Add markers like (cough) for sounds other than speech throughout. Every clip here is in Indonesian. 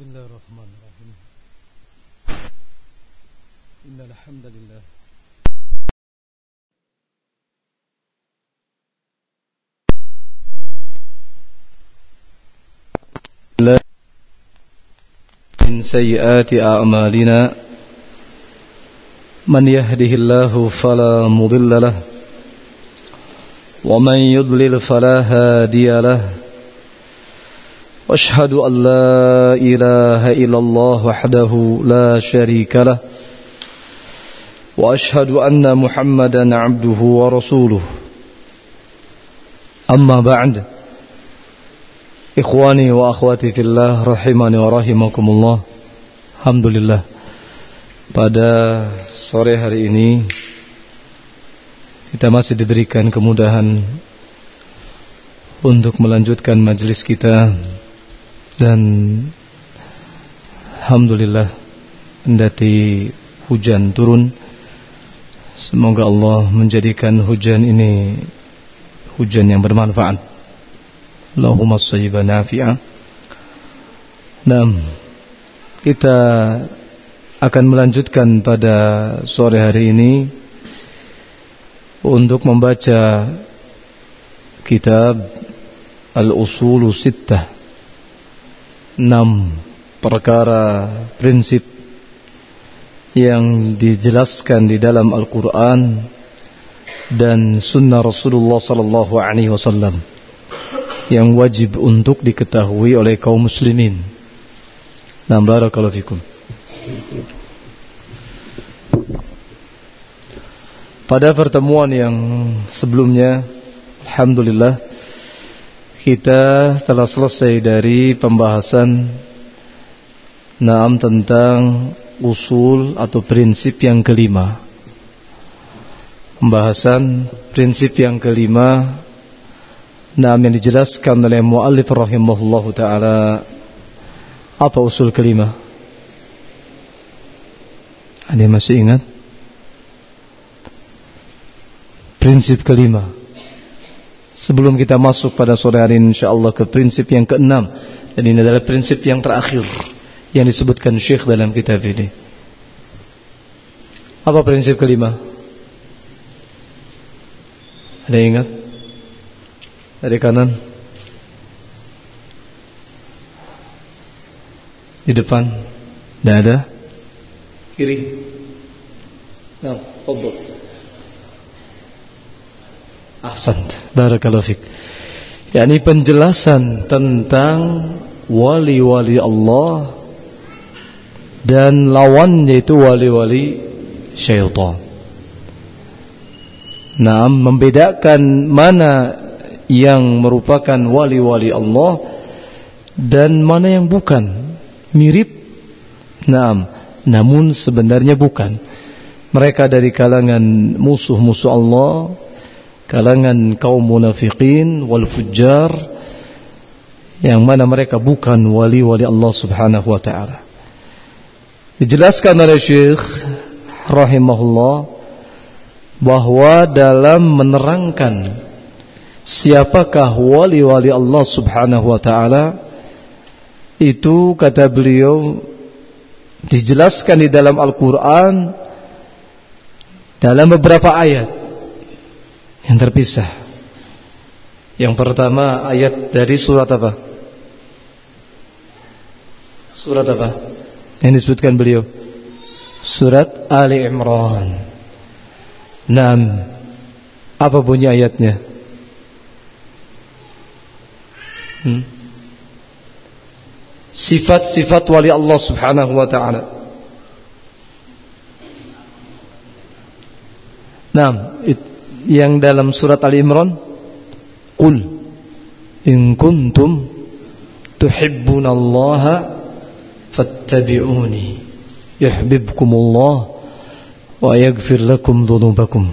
بسم الله الرحمن الرحيم. إن الحمد لله. من سيئات أعمالنا من يهده الله فلا مضل له ومن يضلل فلا هادي له واشهد ان لا اله الا الله وحده لا شريك له واشهد ان محمدا عبده ورسوله اما بعد اخواني واخواتي في الله رحمني ورحمكم الله الحمد لله pada sore hari ini kita masih diberikan kemudahan untuk melanjutkan majelis kita dan Alhamdulillah Mendati hujan turun. Semoga Allah menjadikan hujan ini Hujan yang bermanfaat. Allahumma sayyiban nafi'ah Nah Kita akan melanjutkan pada sore hari ini Untuk membaca Kitab Al-Usulu Sittah enam perkara prinsip yang dijelaskan di dalam Al-Quran dan Sunnah Rasulullah Sallallahu Alaihi Wasallam yang wajib untuk diketahui oleh kaum muslimin. Nah, barakallahu fikum. Pada pertemuan yang sebelumnya, Alhamdulillah, kita telah selesai dari pembahasan Naam tentang usul atau prinsip yang kelima Pembahasan prinsip yang kelima Naam yang dijelaskan oleh muallif rahimahullah ta'ala Apa usul kelima? Ada masih ingat? Prinsip kelima Sebelum kita masuk pada sore hari ini insyaallah ke prinsip yang keenam dan ini adalah prinsip yang terakhir yang disebutkan Syekh dalam kitab ini. Apa prinsip kelima? Ada yang ingat? Dari kanan? Di depan? Tidak ada? Kiri? Nah, fadhol. Ahsan. Barakallahu fik. yakni penjelasan tentang wali-wali Allah dan lawan yaitu wali-wali syaitan. Nah, membedakan mana yang merupakan wali-wali Allah dan mana yang bukan. Mirip, nah, namun sebenarnya bukan. Mereka dari kalangan musuh-musuh Allah kalangan kaum munafikin wal fujjar yang mana mereka bukan wali-wali Allah Subhanahu wa taala. Dijelaskan oleh Syekh rahimahullah bahwa dalam menerangkan siapakah wali-wali Allah Subhanahu wa taala itu kata beliau dijelaskan di dalam Al-Qur'an dalam beberapa ayat yang terpisah. Yang pertama ayat dari surat apa? Surat apa? Yang disebutkan beliau. Surat Ali Imran. Nam. Apa bunyi ayatnya? Hmm? Sifat-sifat wali Allah Subhanahu wa taala. Nam, yang dalam surat Al Imran Qul in kuntum tuhibbunallaha fattabi'uni yuhibbukumullah wa yaghfir lakum dhunubakum.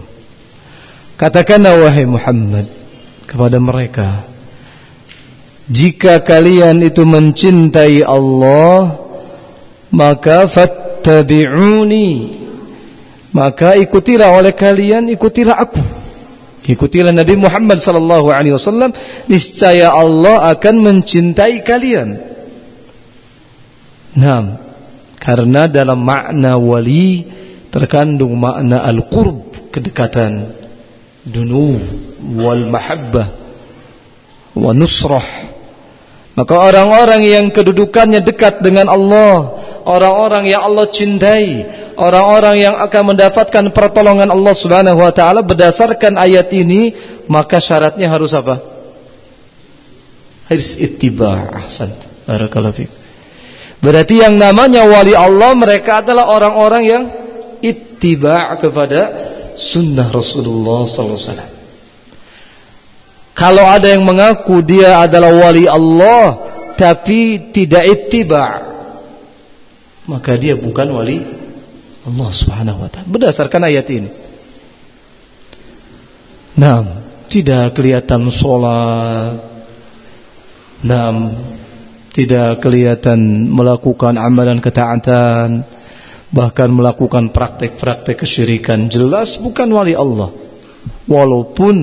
Katakanlah wahai Muhammad kepada mereka jika kalian itu mencintai Allah maka fattabi'uni maka ikutilah oleh kalian ikutilah aku Ikutilah Nabi Muhammad sallallahu alaihi wasallam, niscaya Allah akan mencintai kalian. Nah, karena dalam makna wali terkandung makna al-qurb, kedekatan, dunu wal mahabbah wa nusrah. Maka orang-orang yang kedudukannya dekat dengan Allah, orang-orang yang Allah cintai, orang-orang yang akan mendapatkan pertolongan Allah Subhanahu wa taala berdasarkan ayat ini, maka syaratnya harus apa? Harus ittiba' ahsan. Barakallahu. Berarti yang namanya wali Allah mereka adalah orang-orang yang ittiba' kepada sunnah Rasulullah sallallahu alaihi wasallam. Kalau ada yang mengaku dia adalah wali Allah tapi tidak ittiba' maka dia bukan wali Allah Subhanahu wa taala berdasarkan ayat ini. Nah, tidak kelihatan sholat. Nah, tidak kelihatan melakukan amalan ketaatan, bahkan melakukan praktek-praktek kesyirikan. Jelas bukan wali Allah. Walaupun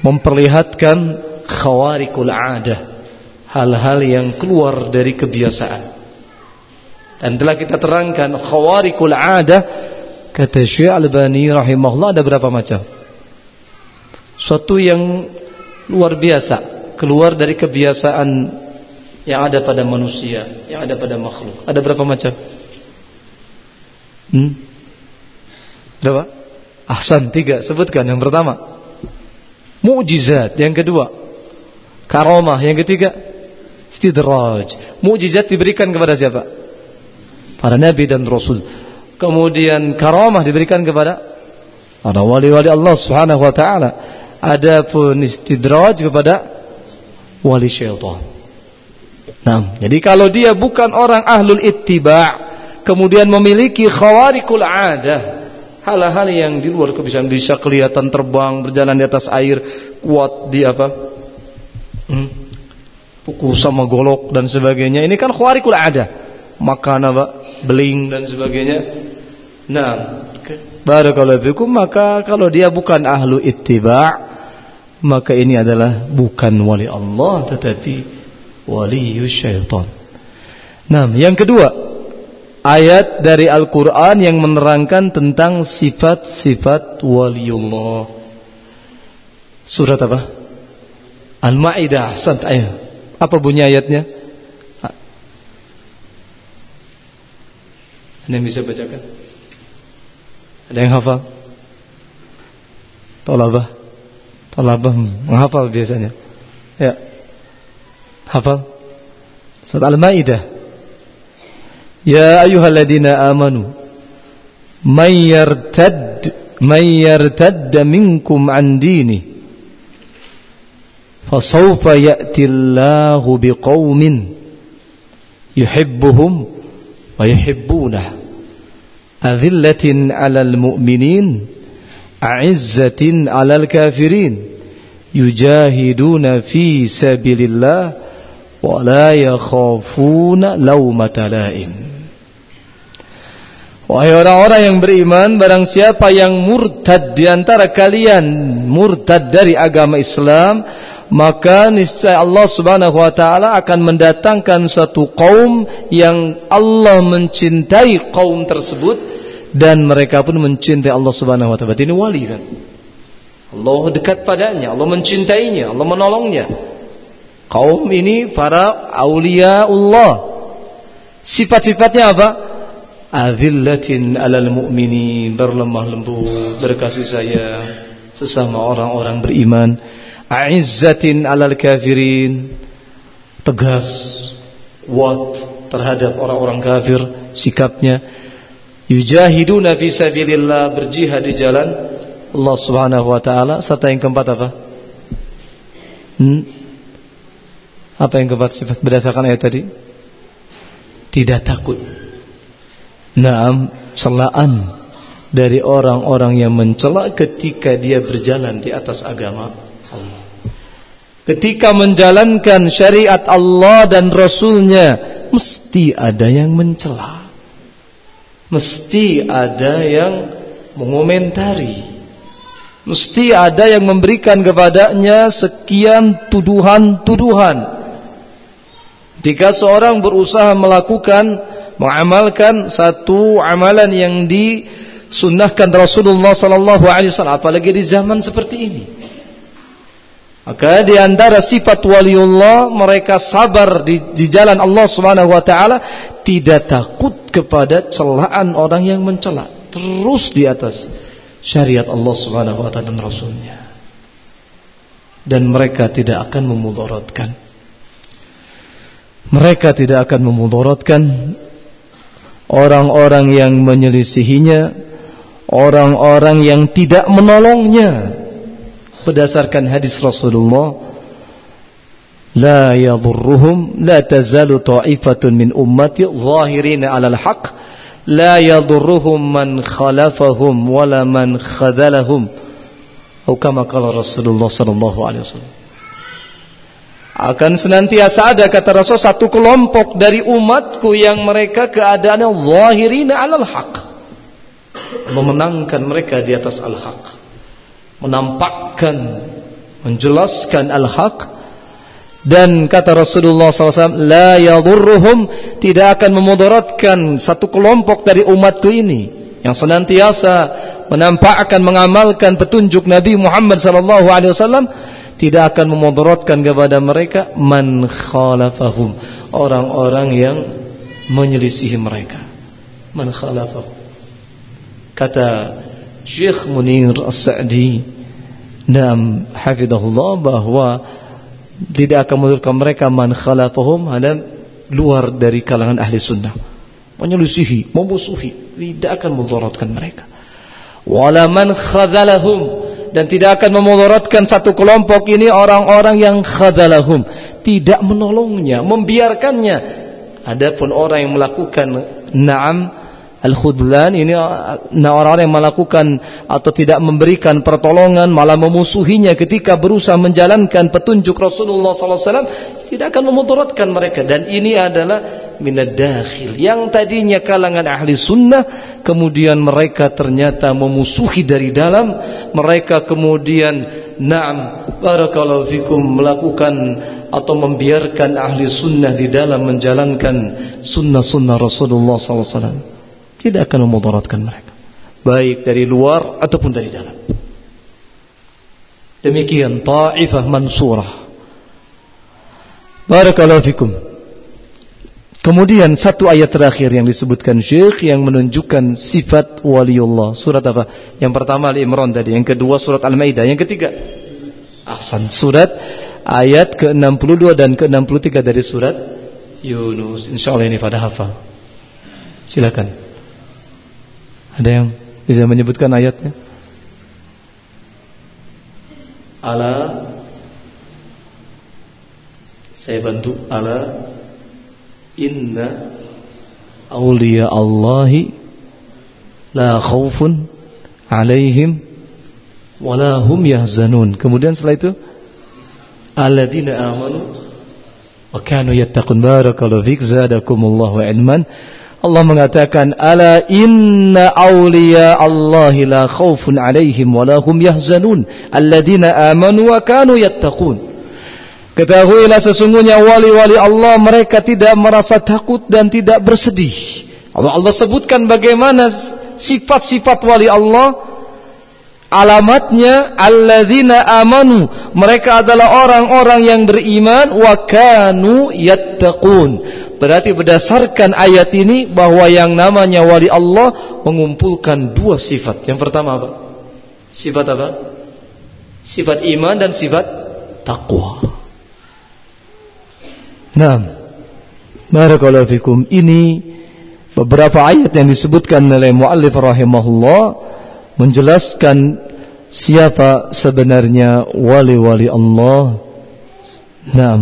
memperlihatkan khawarikul adah, hal-hal yang keluar dari kebiasaan. Dan telah kita terangkan khawarikul adah kata Syekh Al-Albani rahimahullah ada berapa macam? Suatu yang luar biasa, keluar dari kebiasaan yang ada pada manusia, yang ada pada makhluk. Ada berapa macam? Hmm? Berapa? Ahsan tiga. Sebutkan yang pertama. Mujizat. Yang kedua. Karomah. Yang ketiga. Stidraj. Mujizat diberikan kepada siapa? Para nabi dan rasul. Kemudian karomah diberikan kepada para wali-wali Allah Subhanahu wa taala. Adapun istidraj kepada wali syaitan. Nah, jadi kalau dia bukan orang ahlul ittiba' kemudian memiliki khawarikul adah, hal-hal yang di luar kebiasaan bisa kelihatan terbang, berjalan di atas air, kuat di apa? Hmm? Pukul sama golok dan sebagainya. Ini kan khawarikul adah. Makan apa? Beling dan sebagainya. Nah, barakallahu fikum maka kalau dia bukan ahlu ittiba' maka ini adalah bukan wali Allah tetapi waliyus syaitan. Nah, yang kedua, ayat dari Al-Qur'an yang menerangkan tentang sifat-sifat waliullah. Surat apa? Al-Maidah, ayat. Apa bunyi ayatnya? Ada yang bisa bacakan? Ada yang hafal? Tolabah? Tolabah menghafal biasanya. Ya. Hafal? Surat Al-Maidah. Ya ayyuhalladzina amanu man yartad man yartad minkum an dini fasawfa ya'ti Allahu biqaumin yuhibbuhum wa yuhibbunah azillatin 'alal mu'minin a'izzatin 'alal kafirin yujahiduna fi sabilillah wala yakhafuna laumata laim Wahai orang-orang yang beriman barang siapa yang murtad di antara kalian murtad dari agama Islam maka niscaya Allah Subhanahu wa taala akan mendatangkan suatu kaum yang Allah mencintai kaum tersebut dan mereka pun mencintai Allah Subhanahu wa taala. Ini wali kan? Allah dekat padanya, Allah mencintainya, Allah menolongnya. Kaum ini para aulia Allah. Sifat-sifatnya apa? Azillatin alal mu'minin berlemah lembut, berkasih sayang sesama orang-orang beriman. A'izzatin alal kafirin, tegas, kuat terhadap orang-orang kafir sikapnya. Yujahiduna fi sabilillah berjihad di jalan Allah Subhanahu wa taala serta yang keempat apa? Hmm? Apa yang keempat sifat berdasarkan ayat tadi? Tidak takut. Naam, celaan dari orang-orang yang mencela ketika dia berjalan di atas agama. Ketika menjalankan syariat Allah dan Rasulnya, mesti ada yang mencela. Mesti ada yang mengomentari. Mesti ada yang memberikan kepadanya sekian tuduhan-tuduhan Ketika seorang berusaha melakukan mengamalkan satu amalan yang disunnahkan Rasulullah sallallahu alaihi wasallam apalagi di zaman seperti ini. Maka di antara sifat waliullah mereka sabar di, di jalan Allah Subhanahu wa taala tidak takut kepada celaan orang yang mencela, terus di atas syariat Allah Subhanahu wa taala dan rasulnya. Dan mereka tidak akan memudaratkan mereka tidak akan memudaratkan orang-orang yang menyelisihinya, orang-orang yang tidak menolongnya berdasarkan hadis Rasulullah la yadhurruhum la tazalu ta'ifatun min ummati zahirina 'alal haqq. La yadhurruhum man khalafahum wala man khadalahum. Atau kama qala Rasulullah sallallahu alaihi wasallam. Akan senantiasa ada kata Rasul satu kelompok dari umatku yang mereka keadaannya zahirina 'alal haqq. Memenangkan mereka di atas al-haq menampakkan menjelaskan al haq dan kata Rasulullah SAW la yadurruhum tidak akan memudaratkan satu kelompok dari umatku ini yang senantiasa menampakkan mengamalkan petunjuk Nabi Muhammad wasallam tidak akan memudaratkan kepada mereka man khalafahum orang-orang yang menyelisihi mereka. Man khalafahum kata Syekh Munir As-Sa'di. Nam hafizahullah bahwa tidak akan memudaratkan mereka man khalafahum ada luar dari kalangan ahli sunnah. Menyelisihi memusuhi tidak akan memudaratkan mereka. Wala man khadalahum dan tidak akan memudaratkan satu kelompok ini orang-orang yang khadalahum tidak menolongnya membiarkannya. Adapun orang yang melakukan na'am al-khudlan ini nah orang-orang yang melakukan atau tidak memberikan pertolongan malah memusuhinya ketika berusaha menjalankan petunjuk Rasulullah SAW tidak akan memudaratkan mereka. Dan ini adalah minad dakhil. Yang tadinya kalangan ahli sunnah kemudian mereka ternyata memusuhi dari dalam. Mereka kemudian na'am barakallahu fikum melakukan atau membiarkan ahli sunnah di dalam menjalankan sunnah-sunnah Rasulullah SAW tidak akan memudaratkan mereka baik dari luar ataupun dari dalam demikian ta'ifah mansurah barakallahu fikum Kemudian satu ayat terakhir yang disebutkan Syekh yang menunjukkan sifat waliullah. Surat apa? Yang pertama Al-Imran tadi, yang kedua surat Al-Maidah, yang ketiga Ahsan surat ayat ke-62 dan ke-63 dari surat Yunus. Insyaallah ini pada hafal. Silakan. Ada yang bisa menyebutkan ayatnya? Ala Saya bantu ala inna awliya Allahi la khawfun alaihim wala hum yahzanun. Kemudian setelah itu alladzina amanu wa kanu yattaqun barakallahu fik zadakumullahu ilman. Allah mengatakan ala inna awliya Allahi la khawfun alaihim wala hum yahzanun alladzina amanu wa kanu yattaqun. Ketahuilah sesungguhnya wali-wali Allah mereka tidak merasa takut dan tidak bersedih. Allah Allah sebutkan bagaimana sifat-sifat wali Allah. Alamatnya alladzina amanu. Mereka adalah orang-orang yang beriman wa kanu yattaqun. Berarti berdasarkan ayat ini bahwa yang namanya wali Allah mengumpulkan dua sifat. Yang pertama apa? Sifat apa? Sifat iman dan sifat takwa. Nah, barakallahu fikum. Ini beberapa ayat yang disebutkan oleh muallif rahimahullah menjelaskan siapa sebenarnya wali-wali Allah. Nah,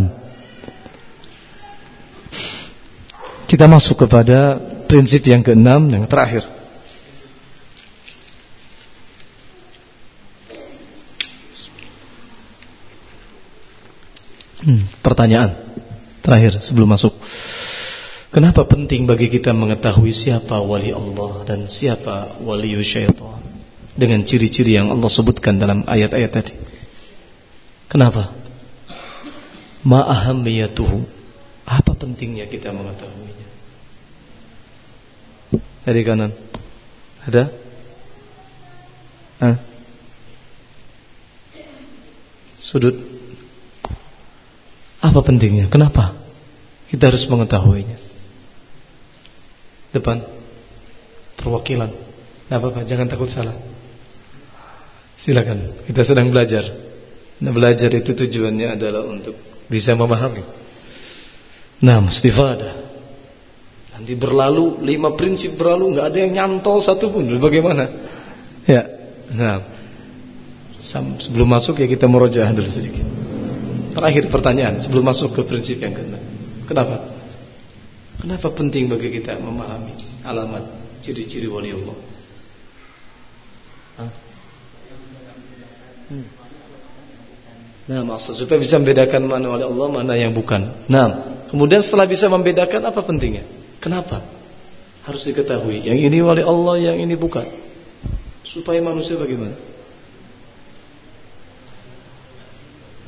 kita masuk kepada prinsip yang keenam yang terakhir. Hmm, pertanyaan. Terakhir sebelum masuk Kenapa penting bagi kita mengetahui siapa wali Allah dan siapa wali syaitan dengan ciri-ciri yang Allah sebutkan dalam ayat-ayat tadi? Kenapa? Ma ahamiyatuhu Apa pentingnya kita mengetahuinya? Dari kanan. Ada? Hah? Sudut. Apa pentingnya? Kenapa? Kita harus mengetahuinya. Depan. Perwakilan. Tidak apa-apa, jangan takut salah. Silakan, kita sedang belajar. Nah, belajar itu tujuannya adalah untuk bisa memahami. Nah, ada. Nanti berlalu lima prinsip berlalu nggak ada yang nyantol satu pun. Bagaimana? Ya. Nah, sebelum masuk ya kita merojaah dulu sedikit. Terakhir pertanyaan sebelum masuk ke prinsip yang keenam. Kenapa? Kenapa penting bagi kita memahami alamat ciri-ciri wali Allah? Hmm. Nah, maksud supaya bisa membedakan mana wali Allah, mana yang bukan. Nah, Kemudian setelah bisa membedakan apa pentingnya? Kenapa? Harus diketahui. Yang ini wali Allah, yang ini bukan. Supaya manusia bagaimana?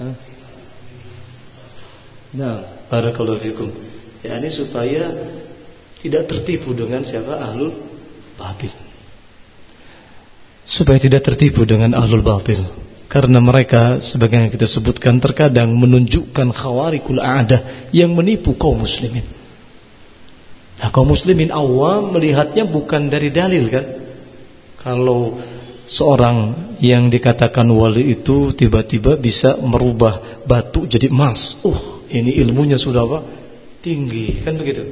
Hah? Nah, barakallahu fikum. Ya ini supaya tidak tertipu dengan siapa ahlul batil. Supaya tidak tertipu dengan ahlul batil. Karena mereka sebagaimana kita sebutkan terkadang menunjukkan khawarikul a'dah yang menipu kaum muslimin. Nah, kaum muslimin awam melihatnya bukan dari dalil kan? Kalau seorang yang dikatakan wali itu tiba-tiba bisa merubah batu jadi emas. Uh, ini ilmunya sudah apa? Tinggi, kan begitu?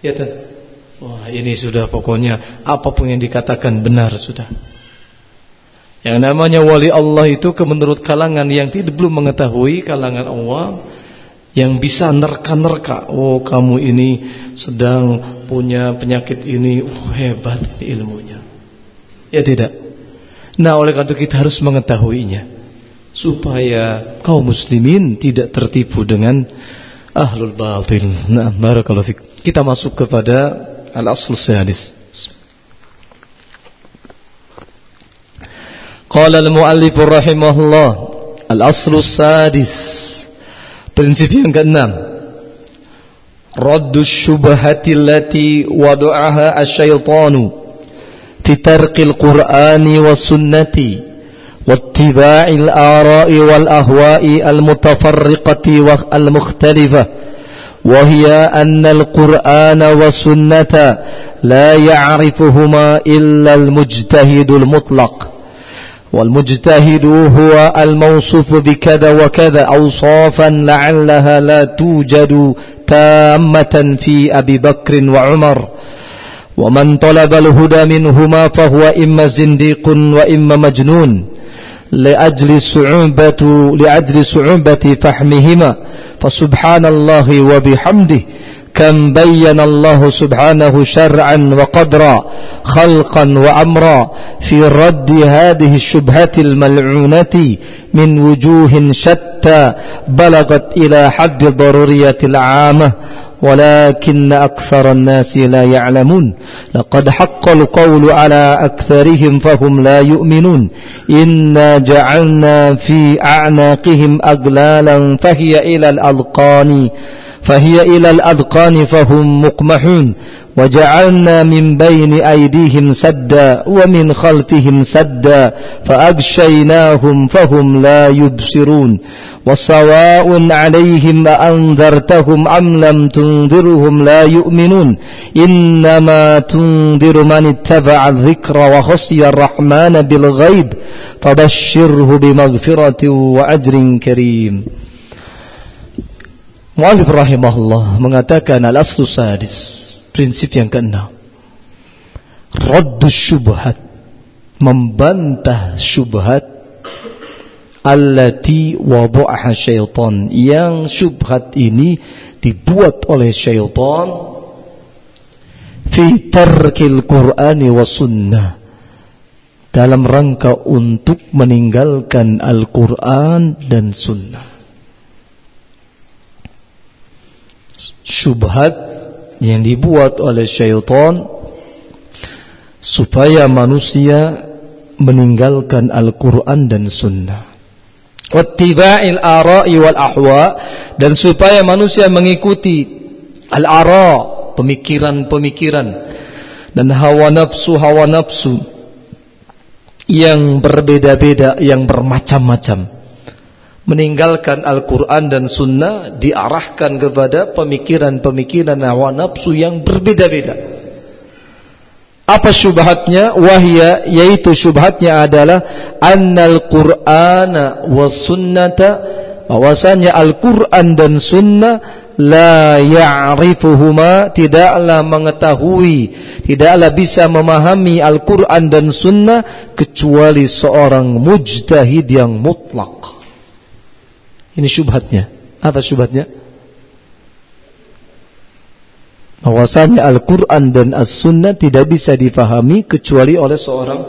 Ya kan? Wah, ini sudah pokoknya apa pun yang dikatakan benar sudah. Yang namanya wali Allah itu menurut kalangan yang tidak belum mengetahui kalangan Allah yang bisa nerka-nerka. Oh, kamu ini sedang punya penyakit ini, oh, hebat ini ilmunya. Ya tidak. Nah, oleh karena itu kita harus mengetahuinya supaya kaum muslimin tidak tertipu dengan ahlul batil. Nah, barakallahu fik. Kita masuk kepada al-asl sadis. قال المؤلف رحمه الله الأصل السادس prinsip yang keenam رد الشبهة التي وضعها الشيطان في ترك القرآن والسنة واتباع الآراء والأهواء المتفرقة والمختلفة وهي أن القرآن والسنة لا يعرفهما إلا المجتهد المطلق. والمجتهد هو الموصوف بكذا وكذا. أوصافا لعلها لا توجد تامة في أبي بكر وعمر. ومن طلب الهدى منهما فهو إما زنديق وإما مجنون. لأجل صعوبة لأجل صعوبة فهمهما فسبحان الله وبحمده. كم بين الله سبحانه شرعا وقدرا خلقا وأمرا في رد هذه الشبهة الملعونة من وجوه شتى بلغت إلى حد الضرورية العامة ولكن أكثر الناس لا يعلمون. لقد حق القول على أكثرهم فهم لا يؤمنون. إنا جعلنا في أعناقهم أغلالا فهي إلى الأذقان. فهي إلى الأذقان فهم مقمحون وجعلنا من بين أيديهم سدا ومن خلفهم سدا فأغشيناهم فهم لا يبصرون. وسواء عليهم أأنذرتهم أم لم تنذرهم لا يؤمنون. إنما تنذر من اتبع الذكر وخصي الرحمن بالغيب فبشره بمغفرة وأجر كريم. Mu'alif rahimahullah mengatakan al-aslu sadis, prinsip yang keenam. Raddus syubhat, membantah syubhat allati wada'aha syaitan, yang syubhat ini dibuat oleh syaitan fi tarkil Qur'ani wa sunnah dalam rangka untuk meninggalkan Al-Quran dan Sunnah. Syubhat yang dibuat oleh syaitan supaya manusia meninggalkan Al-Quran dan Sunnah. wattiba'il ara'i wal ahwa dan supaya manusia mengikuti al-ara pemikiran-pemikiran dan hawa nafsu hawa nafsu yang berbeda-beda yang bermacam-macam meninggalkan Al-Quran dan Sunnah diarahkan kepada pemikiran-pemikiran hawa nafsu yang berbeda-beda apa syubhatnya? Wahya yaitu syubhatnya adalah annal Qur'ana was sunnata bahwasanya Al-Qur'an dan sunnah la ya'rifuhuma tidaklah mengetahui tidaklah bisa memahami Al-Qur'an dan sunnah kecuali seorang mujtahid yang mutlak. Ini syubhatnya. Apa syubhatnya? bahwasanya Al-Quran dan As-Sunnah tidak bisa dipahami kecuali oleh seorang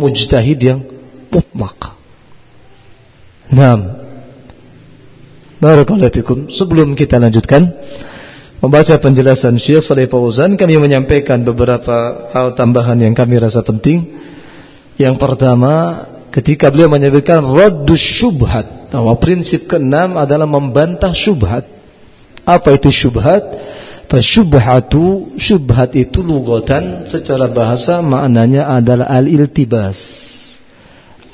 mujtahid yang mutlak. Nah, Barakallahu. Sebelum kita lanjutkan membaca penjelasan Syekh Saleh Fauzan, kami menyampaikan beberapa hal tambahan yang kami rasa penting. Yang pertama, ketika beliau menyebutkan raddus syubhat, bahwa prinsip keenam adalah membantah syubhat. Apa itu syubhat? Fasyubhatu syubhat itu lugatan secara bahasa maknanya adalah al-iltibas.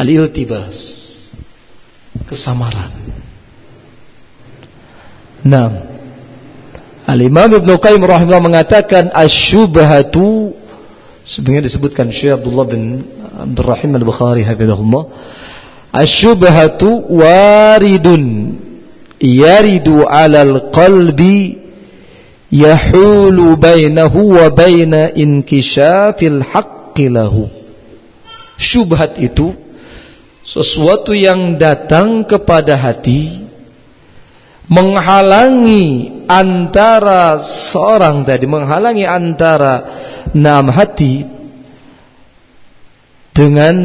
Al-iltibas. Kesamaran. Nah, Al-Imam Ibn Qayyim rahimahullah mengatakan asyubhatu sebenarnya disebutkan Syekh Abdullah bin Abdul Rahim Al-Bukhari hafizahullah. Asyubhatu waridun yaridu 'alal qalbi yahulu bainahu wa baina inkishafil haqqi lahu. Syubhat itu sesuatu yang datang kepada hati menghalangi antara seorang tadi menghalangi antara enam hati dengan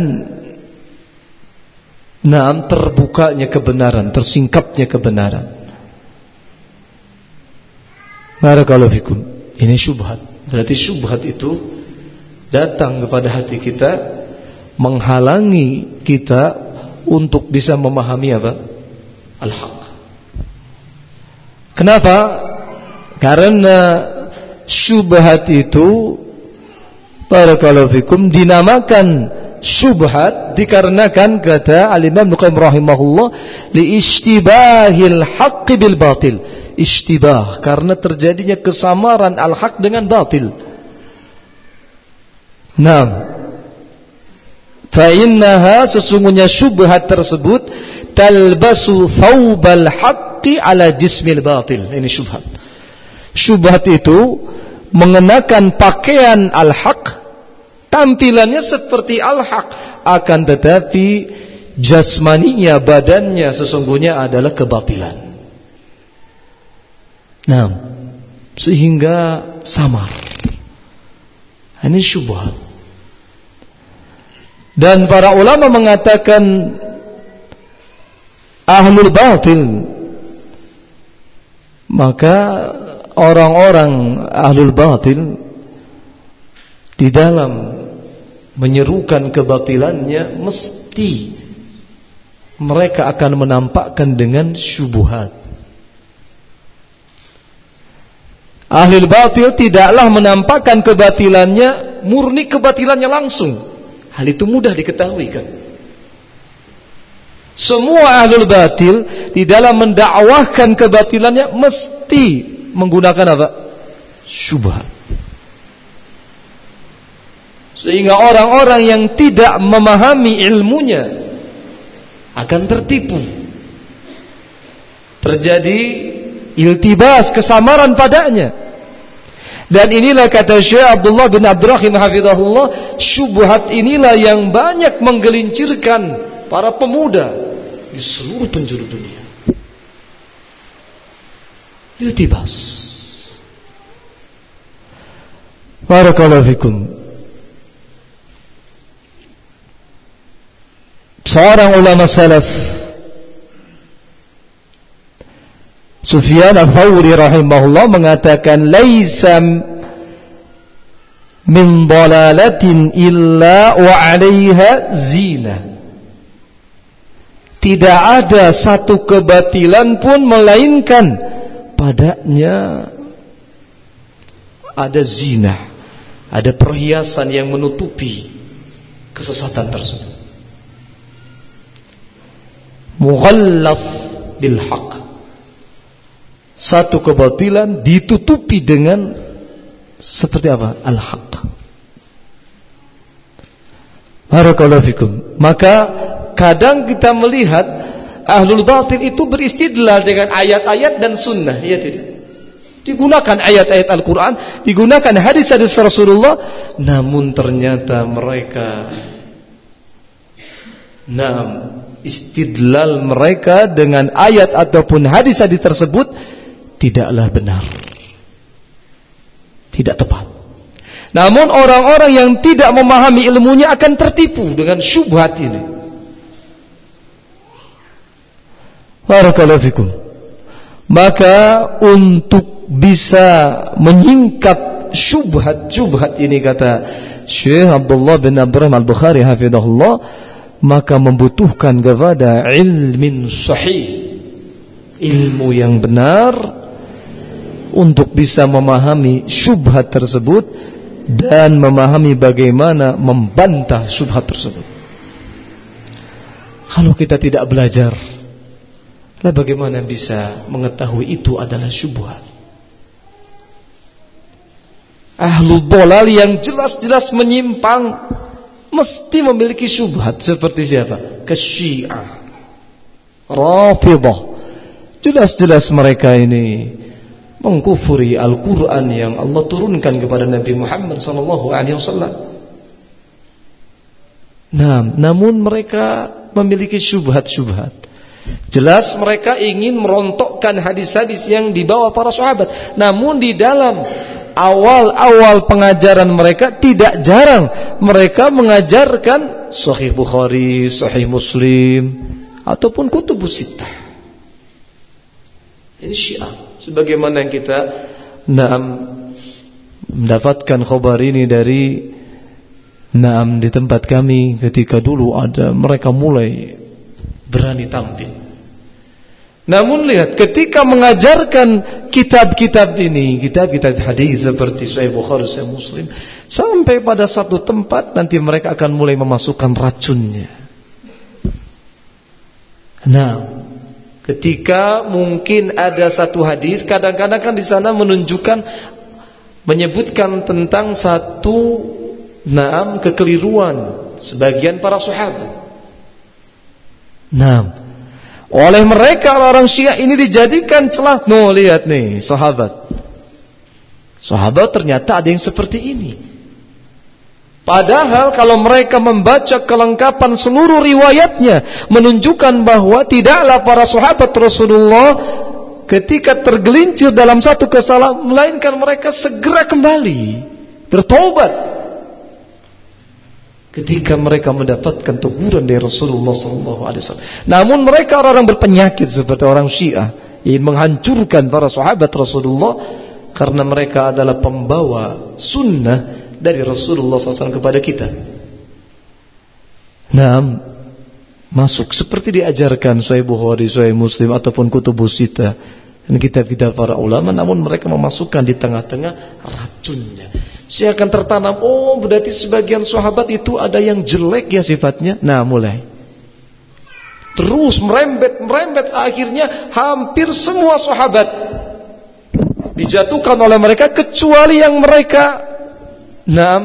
enam terbukanya kebenaran, tersingkapnya kebenaran. Barakallahu fikum. Ini syubhat. Berarti syubhat itu datang kepada hati kita menghalangi kita untuk bisa memahami apa? Al-haq. Kenapa? Karena syubhat itu barakallahu fikum dinamakan syubhat dikarenakan kata Al-Imam Nuqaim rahimahullah li ishtibahil haqqi bil batil istibah karena terjadinya kesamaran al-haq dengan batil. Naam. Fa innaha sesungguhnya syubhat tersebut talbasu thawbal haqqi ala jismil batil. Ini syubhat. Syubhat itu mengenakan pakaian al-haq tampilannya seperti al-haq akan tetapi jasmaninya badannya sesungguhnya adalah kebatilan. Nah, sehingga samar. Ini syubhat. Dan para ulama mengatakan ahlul batil maka orang-orang ahlul batil di dalam menyerukan kebatilannya mesti mereka akan menampakkan dengan syubhat Ahli batil tidaklah menampakkan kebatilannya murni kebatilannya langsung. Hal itu mudah diketahui kan. Semua ahlul batil di dalam mendakwahkan kebatilannya mesti menggunakan apa? Syubhat. Sehingga orang-orang yang tidak memahami ilmunya akan tertipu. Terjadi iltibas kesamaran padanya dan inilah kata Syekh Abdullah bin Abdurrahim hafizahullah syubhat inilah yang banyak menggelincirkan para pemuda di seluruh penjuru dunia iltibas barakallahu fikum seorang ulama salaf Sufyan al-Thawri rahimahullah mengatakan laisa min dalalatin illa wa 'alaiha zina. Tidak ada satu kebatilan pun melainkan padanya ada zina, ada perhiasan yang menutupi kesesatan tersebut. Mughallaf bil haq. Satu kebatilan ditutupi dengan seperti apa? Al-haq. Maka kadang kita melihat ahlul batil itu beristidlal dengan ayat-ayat dan sunnah, ya tidak? Digunakan ayat-ayat Al-Quran Digunakan hadis-hadis Rasulullah Namun ternyata mereka Nah Istidlal mereka dengan ayat ataupun hadis-hadis tersebut Tidaklah benar. Tidak tepat. Namun orang-orang yang tidak memahami ilmunya akan tertipu dengan syubhat ini Barakallahu Maka untuk bisa menyingkap syubhat-syubhat ini kata Syekh Abdullah bin Abdurrahman Al-Bukhari hafizahullah maka membutuhkan kepada ilmin sahih ilmu yang benar untuk bisa memahami syubhat tersebut dan memahami bagaimana membantah syubhat tersebut. Kalau kita tidak belajar lah bagaimana bisa mengetahui itu adalah syubhat Ahlul bolal yang jelas-jelas menyimpang mesti memiliki syubhat seperti siapa? Kesyiah, Rafidah. Jelas-jelas mereka ini mengkufuri Al-Quran yang Allah turunkan kepada Nabi Muhammad SAW. Nah, namun mereka memiliki syubhat-syubhat. Jelas mereka ingin merontokkan hadis-hadis yang dibawa para sahabat. Namun di dalam awal-awal pengajaran mereka tidak jarang mereka mengajarkan Sahih Bukhari, Sahih Muslim ataupun kutubus sittah. Ini Syiah sebagaimana yang kita naam mendapatkan khabar ini dari naam di tempat kami ketika dulu ada mereka mulai berani tampil namun lihat ketika mengajarkan kitab-kitab ini, kitab-kitab hadis seperti Sahih Bukhari, Sahih Muslim, sampai pada satu tempat nanti mereka akan mulai memasukkan racunnya. Nah, ketika mungkin ada satu hadis, kadang-kadang kan di sana menunjukkan menyebutkan tentang satu naam kekeliruan sebagian para sahabat. Nah, oleh mereka orang Syiah ini dijadikan celah. No, lihat nih, sahabat. Sahabat ternyata ada yang seperti ini. Padahal kalau mereka membaca kelengkapan seluruh riwayatnya menunjukkan bahwa tidaklah para sahabat Rasulullah ketika tergelincir dalam satu kesalahan melainkan mereka segera kembali bertobat ketika mereka mendapatkan teguran dari Rasulullah SAW. Namun mereka orang-orang berpenyakit seperti orang Syiah yang menghancurkan para sahabat Rasulullah karena mereka adalah pembawa sunnah dari Rasulullah SAW kepada kita. Nah, masuk seperti diajarkan Sahih Bukhari, Sahih Muslim ataupun Kutubus Sita dan kitab-kitab para ulama, namun mereka memasukkan di tengah-tengah racunnya. Saya akan tertanam. Oh berarti sebagian sahabat itu ada yang jelek ya sifatnya. Nah mulai. Terus merembet-merembet Akhirnya hampir semua sahabat Dijatuhkan oleh mereka Kecuali yang mereka. Nah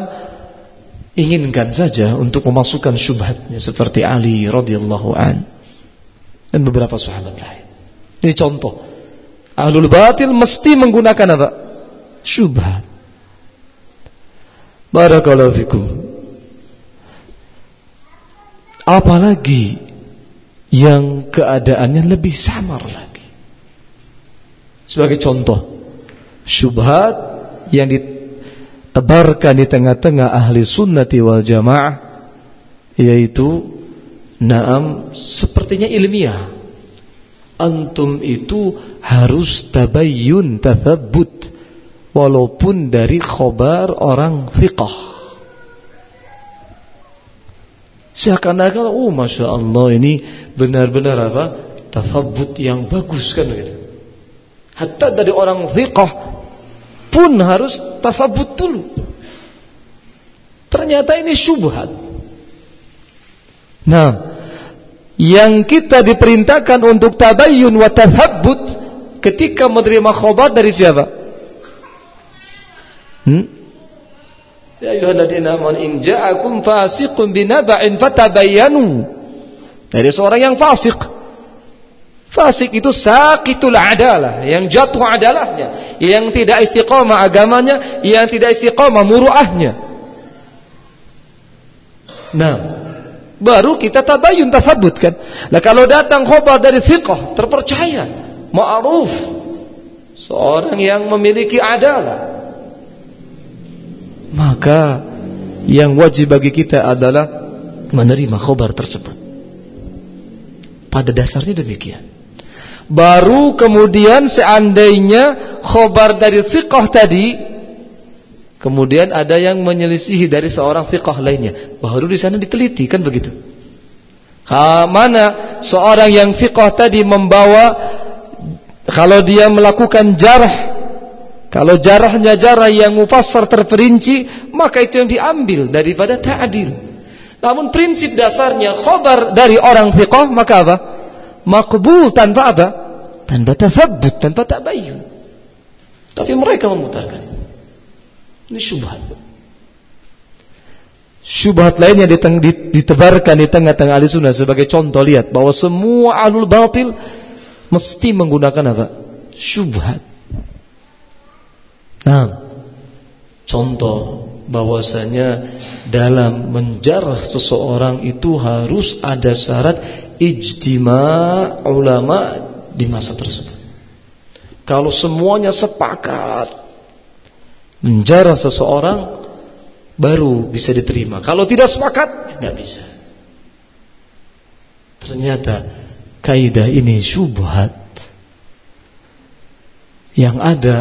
Inginkan saja untuk memasukkan syubhatnya Seperti Ali radhiyallahu an Dan beberapa sahabat lain. Ini contoh. Ahlul batil mesti menggunakan apa? Syubhat Barakallahu fikum. Apalagi yang keadaannya lebih samar lagi. Sebagai contoh, syubhat yang ditebarkan di tengah-tengah ahli sunnati wal jamaah yaitu naam sepertinya ilmiah. Antum itu harus tabayyun tathabbut walaupun dari khobar orang fiqah. Seakan-akan oh Masya Allah ini benar-benar apa? Tafabut yang bagus kan gitu. Hatta dari orang thiqah pun harus tafabut dulu. Ternyata ini syubhat. Nah, yang kita diperintahkan untuk tabayyun wa tathabbut ketika menerima khobar dari siapa? Hmm? Ya ayyuhalladzina amanu in ja'akum fasiqun binaba'in fatabayyanu. Dari seorang yang fasik. Fasik itu sakitul adalah, yang jatuh adalahnya, yang tidak istiqomah agamanya, yang tidak istiqomah muruahnya. Nah, baru kita tabayun tasabut kan. Nah kalau datang khobar dari fiqh terpercaya, ma'ruf, seorang yang memiliki adalah, maka yang wajib bagi kita adalah menerima khobar tersebut. Pada dasarnya demikian. Baru kemudian seandainya khobar dari fiqh tadi Kemudian ada yang menyelisihi dari seorang fiqh lainnya Baru di sana diteliti kan begitu ha, Mana seorang yang fiqh tadi membawa Kalau dia melakukan jarah Kalau jarahnya jarah yang mufassar terperinci Maka itu yang diambil daripada ta'adil Namun prinsip dasarnya khobar dari orang fiqh Maka apa? makbul tanpa apa? Tanpa tathabbut, tanpa tabayyun. Tapi mereka memutarkan. Ini syubhat. Syubhat lainnya ditebarkan di tengah-tengah ahli sunnah sebagai contoh lihat bahwa semua alul batil mesti menggunakan apa? Syubhat. Nah, contoh bahwasanya dalam menjarah seseorang itu harus ada syarat ijtima ulama di masa tersebut. Kalau semuanya sepakat menjarah seseorang baru bisa diterima. Kalau tidak sepakat tidak bisa. Ternyata kaidah ini syubhat. Yang ada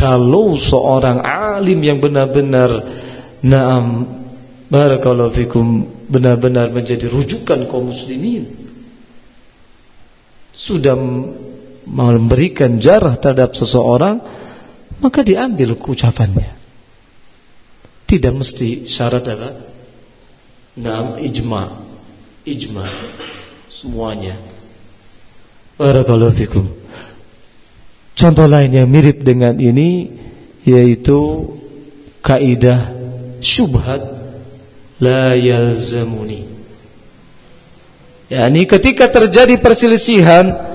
kalau seorang alim yang benar-benar naam barakallahu fikum benar-benar menjadi rujukan kaum muslimin sudah memberikan jarah terhadap seseorang maka diambil ucapannya. Tidak mesti syarat apa? Nam ijma ijma semuanya. Barakallahu fikum contoh lain yang mirip dengan ini yaitu kaidah syubhat la yalzamuni yakni ketika terjadi perselisihan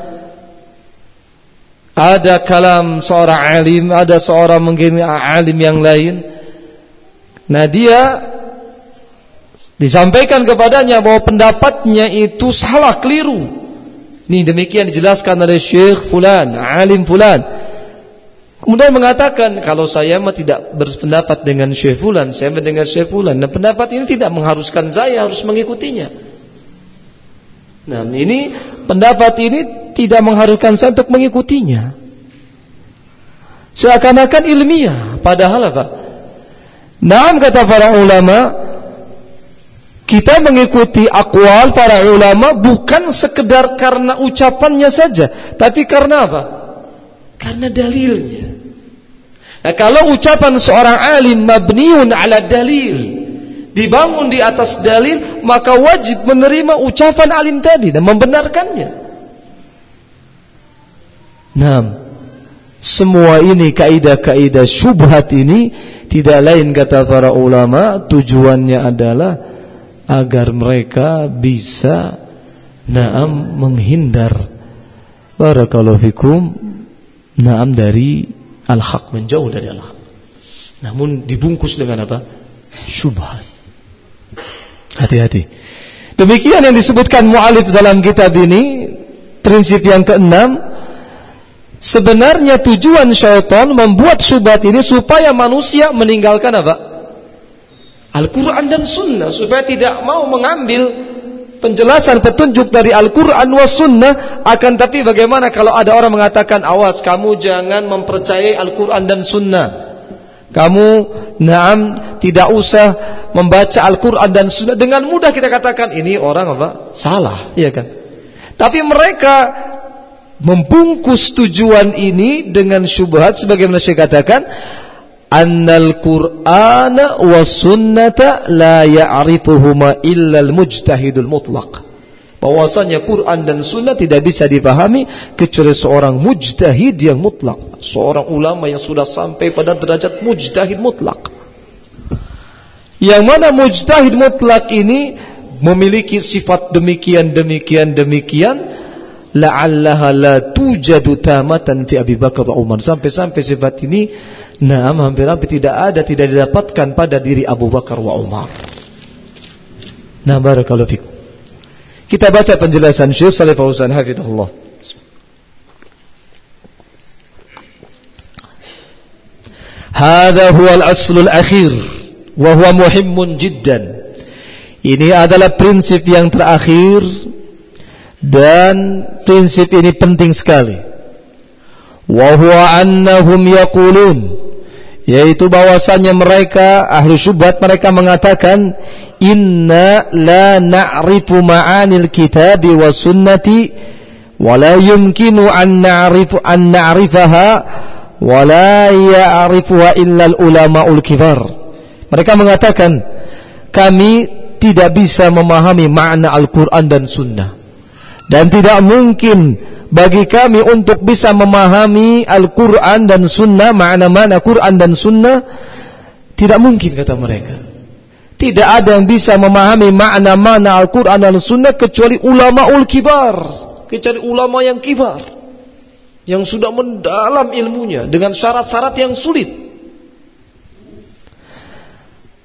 ada kalam seorang alim, ada seorang mungkin alim yang lain. Nah dia disampaikan kepadanya bahwa pendapatnya itu salah keliru. Ini demikian dijelaskan oleh Syekh Fulan, alim Fulan. Kemudian mengatakan kalau saya mah tidak berpendapat dengan Syekh Fulan, saya mendengar Syekh Fulan. Nah pendapat ini tidak mengharuskan saya harus mengikutinya. Nah, ini pendapat ini tidak mengharuskan saya untuk mengikutinya. Seakan-akan ilmiah, padahal apa? Nah, kata para ulama, kita mengikuti akwal para ulama bukan sekedar karena ucapannya saja, tapi karena apa? Karena dalilnya. Nah, kalau ucapan seorang alim mabniun ala dalil, dibangun di atas dalil maka wajib menerima ucapan alim tadi dan membenarkannya nah semua ini kaidah-kaidah syubhat ini tidak lain kata para ulama tujuannya adalah agar mereka bisa naam menghindar barakallahu fikum naam dari al-haq menjauh dari al-haq namun dibungkus dengan apa syubhat Hati-hati. Demikian yang disebutkan mu'alif dalam kitab ini Prinsip yang keenam Sebenarnya tujuan syaitan membuat syubhat ini Supaya manusia meninggalkan apa? Al-Quran dan Sunnah Supaya tidak mau mengambil penjelasan petunjuk dari Al-Quran wa Sunnah Akan tapi bagaimana kalau ada orang mengatakan Awas kamu jangan mempercayai Al-Quran dan Sunnah Kamu naam tidak usah membaca Al-Qur'an dan sunnah dengan mudah kita katakan ini orang apa? Salah, iya kan? Tapi mereka membungkus tujuan ini dengan syubhat sebagaimana saya katakan annal Qur'ana was sunnata la ya'rifuhuma illa al-mujtahidul mutlaq. Bahwasanya Quran dan Sunnah tidak bisa dipahami kecuali seorang mujtahid yang mutlak, seorang ulama yang sudah sampai pada derajat mujtahid mutlak. Yang mana mujtahid mutlak ini memiliki sifat demikian demikian demikian la'allaha la tujadu tamatan fi Abi Bakar Umar. Sampai-sampai sifat ini nah hampir-hampir tidak ada tidak didapatkan pada diri Abu Bakar wa Umar. Nah barakallahu fikum. Kita baca penjelasan Syekh Salih Fauzan hafizahullah. Hadha huwa al-asl al-akhir wa huwa muhimmun jiddan. Ini adalah prinsip yang terakhir dan prinsip ini penting sekali. Wa huwa annahum yaqulun. Yaitu bahwasanya mereka ahli syubhat mereka mengatakan inna la na'rifu ma'anil kitabi wa sunnati wa la yumkinu an na'rifu an na'rifaha wa la ya'rifuha illa al-ulama'ul kibar. Mereka mengatakan kami tidak bisa memahami makna Al-Qur'an dan sunnah dan tidak mungkin bagi kami untuk bisa memahami Al-Quran dan Sunnah, makna-makna Quran dan Sunnah, tidak mungkin kata mereka. Tidak ada yang bisa memahami makna-makna Al-Quran dan Sunnah kecuali ulama ul kibar, kecuali ulama yang kibar, yang sudah mendalam ilmunya dengan syarat-syarat yang sulit.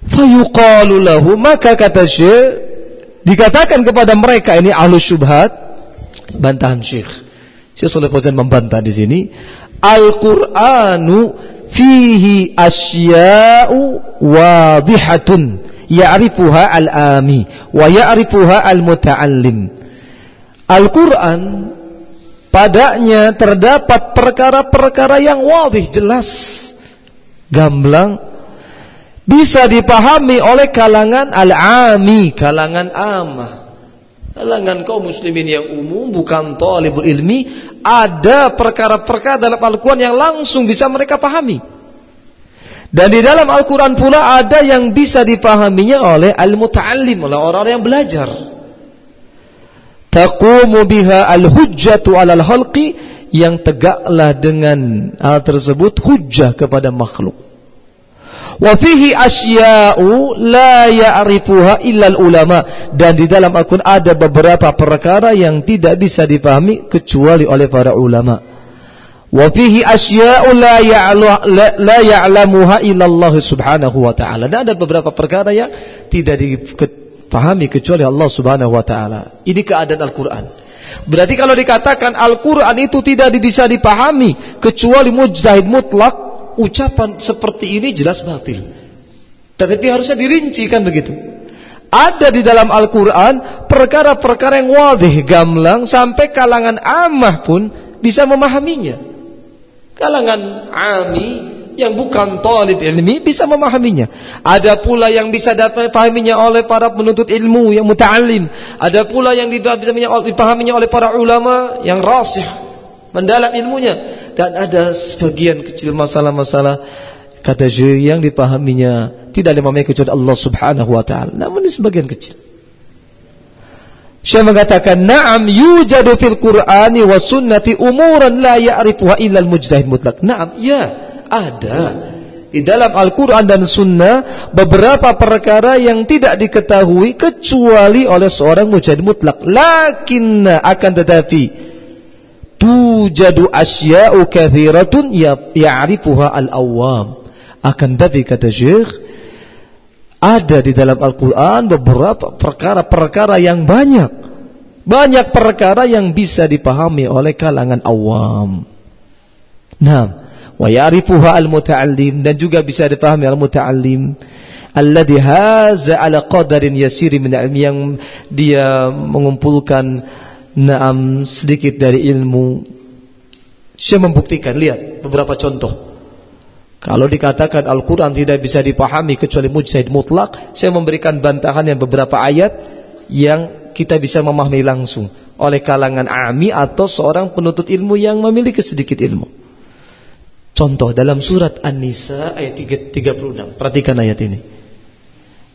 Fayuqalu maka kata Syekh dikatakan kepada mereka ini ahlu syubhat bantahan Syekh. Syekh Saleh Fauzan membantah di sini Al-Qur'anu fihi asya'u wadihatun ya'rifuha al-ami wa ya'rifuha al-muta'allim. Al-Quran padanya terdapat perkara-perkara yang wadih jelas gamblang bisa dipahami oleh kalangan al-ami kalangan amah kalangan kaum muslimin yang umum bukan talibul ilmi ada perkara-perkara dalam Al-Quran yang langsung bisa mereka pahami. Dan di dalam Al-Quran pula ada yang bisa dipahaminya oleh al-muta'allim oleh orang yang belajar. Taqumu biha al-hujjatu alal halqi yang tegaklah dengan hal tersebut hujjah kepada makhluk Wa fihi asya'u la ya'rifuha illa ulama dan di dalam akun ada beberapa perkara yang tidak bisa dipahami kecuali oleh para ulama. Wa fihi asya'u la la ya'lamuha illa Allah Subhanahu wa taala. Dan ada beberapa perkara yang tidak dipahami kecuali Allah Subhanahu wa taala. Ini keadaan Al-Qur'an. Berarti kalau dikatakan Al-Quran itu tidak bisa dipahami kecuali mujtahid mutlak ucapan seperti ini jelas batil. Tetapi harusnya dirincikan begitu. Ada di dalam Al-Quran perkara-perkara yang wadih, gamblang, sampai kalangan amah pun bisa memahaminya. Kalangan ami yang bukan talib ilmi bisa memahaminya. Ada pula yang bisa dapat pahaminya oleh para penuntut ilmu yang muta'alim. Ada pula yang bisa dipahaminya oleh para ulama yang rasih, mendalam ilmunya dan ada sebagian kecil masalah-masalah kata yang dipahaminya tidak dimamai kecuali Allah Subhanahu wa taala. Namun ini sebagian kecil. Syekh mengatakan, "Na'am yujadu fil Qur'ani wa sunnati umuran la ya'rifuha illa al-mujtahid mutlak." Naam, ya, ada. Di dalam Al-Quran dan Sunnah beberapa perkara yang tidak diketahui kecuali oleh seorang mujtahid mutlak. Lakin akan tetapi tujadu asya'u kathiratun ya, ya'rifuha al-awwam. Akan tapi kata Syekh, ada di dalam Al-Quran beberapa perkara-perkara yang banyak. Banyak perkara yang bisa dipahami oleh kalangan awam. Nah, wa ya'rifuha al-muta'allim dan juga bisa dipahami al-muta'allim alladhi haza ala qadarin yasiri min ilmi yang dia mengumpulkan naam sedikit dari ilmu saya membuktikan lihat beberapa contoh Kalau dikatakan Al-Quran tidak bisa dipahami kecuali mujtahid mutlak, saya memberikan bantahan yang beberapa ayat yang kita bisa memahami langsung oleh kalangan ami atau seorang penuntut ilmu yang memiliki sedikit ilmu. Contoh dalam surat An-Nisa ayat 36. Perhatikan ayat ini.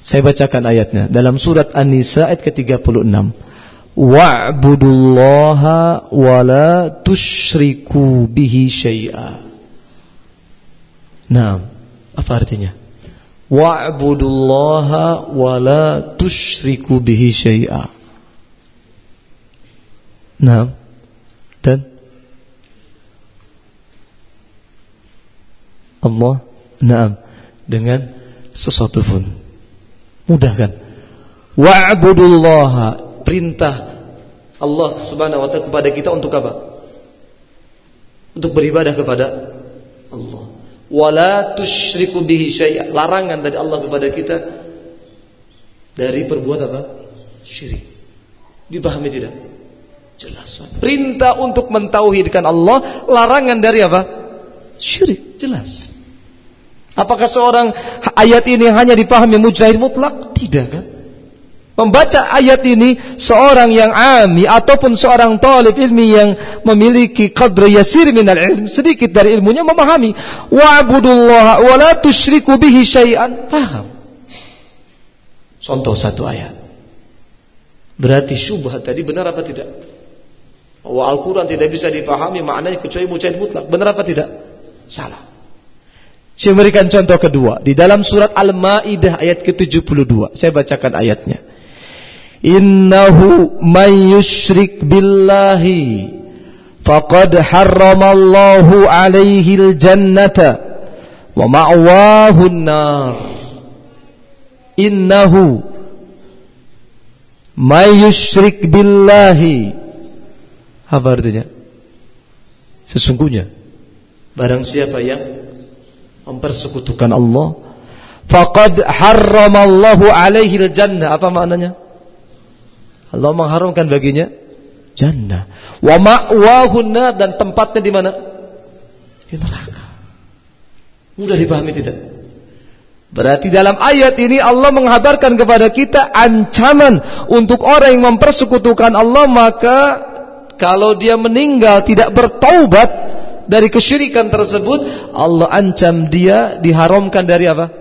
Saya bacakan ayatnya dalam surat An-Nisa ayat ke-36. Wa'budullaha wa la tusyriku bihi syai'a. Nah, apa artinya? Wa'budullaha wa la tusyriku bihi syai'a. Nah, dan Allah, naam, dengan sesuatu pun. Mudah kan? Wa'budullaha, perintah Allah Subhanahu wa taala kepada kita untuk apa? Untuk beribadah kepada Allah wala tusyriku bihi syai'a. Larangan dari Allah kepada kita dari perbuat apa? Syirik. Dipahami tidak? Jelas. Perintah untuk mentauhidkan Allah, larangan dari apa? Syirik. Jelas. Apakah seorang ayat ini hanya dipahami mujahid mutlak? Tidak kan? Membaca ayat ini seorang yang ami ataupun seorang talib ilmi yang memiliki qadr yasir minal ilm sedikit dari ilmunya memahami. Wa'budullaha wa la tusyriku bihi syai'an. Paham contoh satu ayat. Berarti syubhat tadi benar apa tidak? Bahwa Al-Quran tidak bisa dipahami maknanya kecuali mujahid mutlak. Benar apa tidak? Salah. Saya memberikan contoh kedua. Di dalam surat Al-Maidah ayat ke-72 saya bacakan ayatnya innahu man yushrik billahi faqad harramallahu alaihi aljannata wa ma'wahu an-nar. Innahu man yushrik billahi. Apa artinya? Sesungguhnya barang siapa yang mempersekutukan Allah faqad harramallahu alaihi aljannah apa maknanya Allah mengharumkan baginya jannah. Wa ma'wahunna dan tempatnya di mana? Di neraka. Mudah dipahami tidak? Berarti dalam ayat ini Allah menghabarkan kepada kita ancaman untuk orang yang mempersekutukan Allah maka kalau dia meninggal tidak bertaubat dari kesyirikan tersebut Allah ancam dia diharamkan dari apa?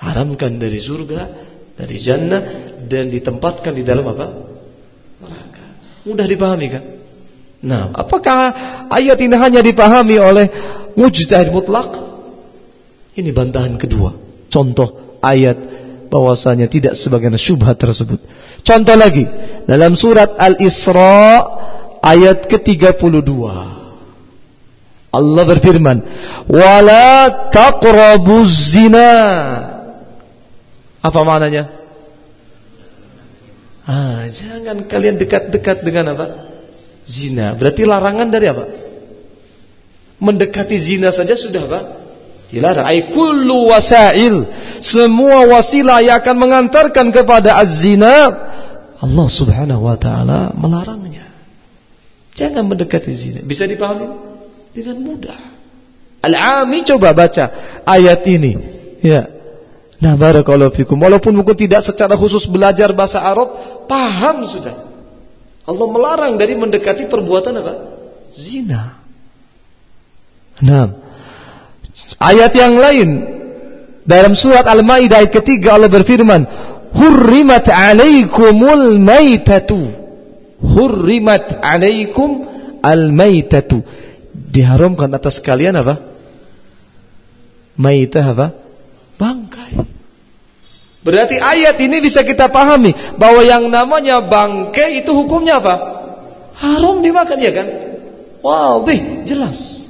Haramkan dari surga, dari jannah dan ditempatkan di dalam apa? Neraka. Mudah dipahami kan? Nah, apakah ayat ini hanya dipahami oleh mujtahid mutlak? Ini bantahan kedua. Contoh ayat bahwasanya tidak sebagian syubhat tersebut. Contoh lagi dalam surat Al-Isra ayat ke-32. Allah berfirman, "Wala taqrabuz zina." Apa maknanya? Ah, jangan kalian dekat-dekat dengan apa? Zina. Berarti larangan dari apa? Mendekati zina saja sudah apa? Dilarang. Ai kullu wasail. Semua wasilah yang akan mengantarkan kepada az-zina Allah Subhanahu wa taala melarangnya. Jangan mendekati zina. Bisa dipahami dengan mudah. Al-Ami coba baca ayat ini. Ya. Nah barakallahu fikum Walaupun mungkin tidak secara khusus belajar bahasa Arab Paham sudah Allah melarang dari mendekati perbuatan apa? Zina Nah Ayat yang lain Dalam surat Al-Ma'idah ayat ketiga Allah berfirman Hurrimat alaikumul maitatu Hurrimat alaikum al-maitatu Diharamkan atas kalian apa? Maitah apa? Berarti ayat ini bisa kita pahami bahwa yang namanya bangkai itu hukumnya apa? Haram dimakan ya kan? Wow, deh, jelas.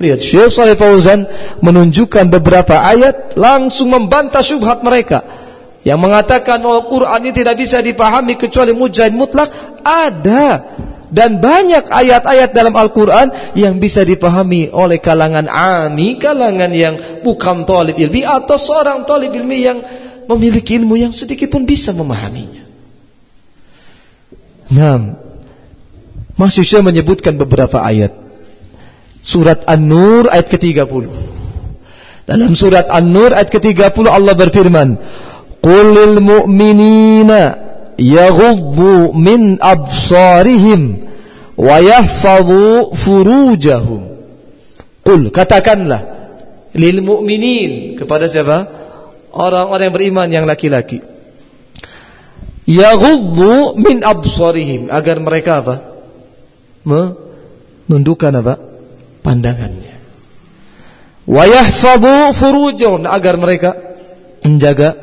Lihat Syekh Saleh Fauzan menunjukkan beberapa ayat langsung membantah syubhat mereka yang mengatakan oh Quran ini tidak bisa dipahami kecuali mujahid mutlak ada dan banyak ayat-ayat dalam Al-Quran yang bisa dipahami oleh kalangan ami, kalangan yang bukan talib ilmi atau seorang talib ilmi yang memiliki ilmu yang sedikit pun bisa memahaminya. Nah, masih saya menyebutkan beberapa ayat. Surat An-Nur ayat ke-30. Dalam surat An-Nur ayat ke-30 Allah berfirman, "Qulil mu'minina yaghuddu min absarihim wa yahfazu furujahum." Qul katakanlah lil mu'minin kepada siapa? Orang-orang yang beriman yang laki-laki. Yaghuddu min absarihim agar mereka apa? Menundukkan apa? Pandangannya. Wa yahfadhu furujahum agar mereka menjaga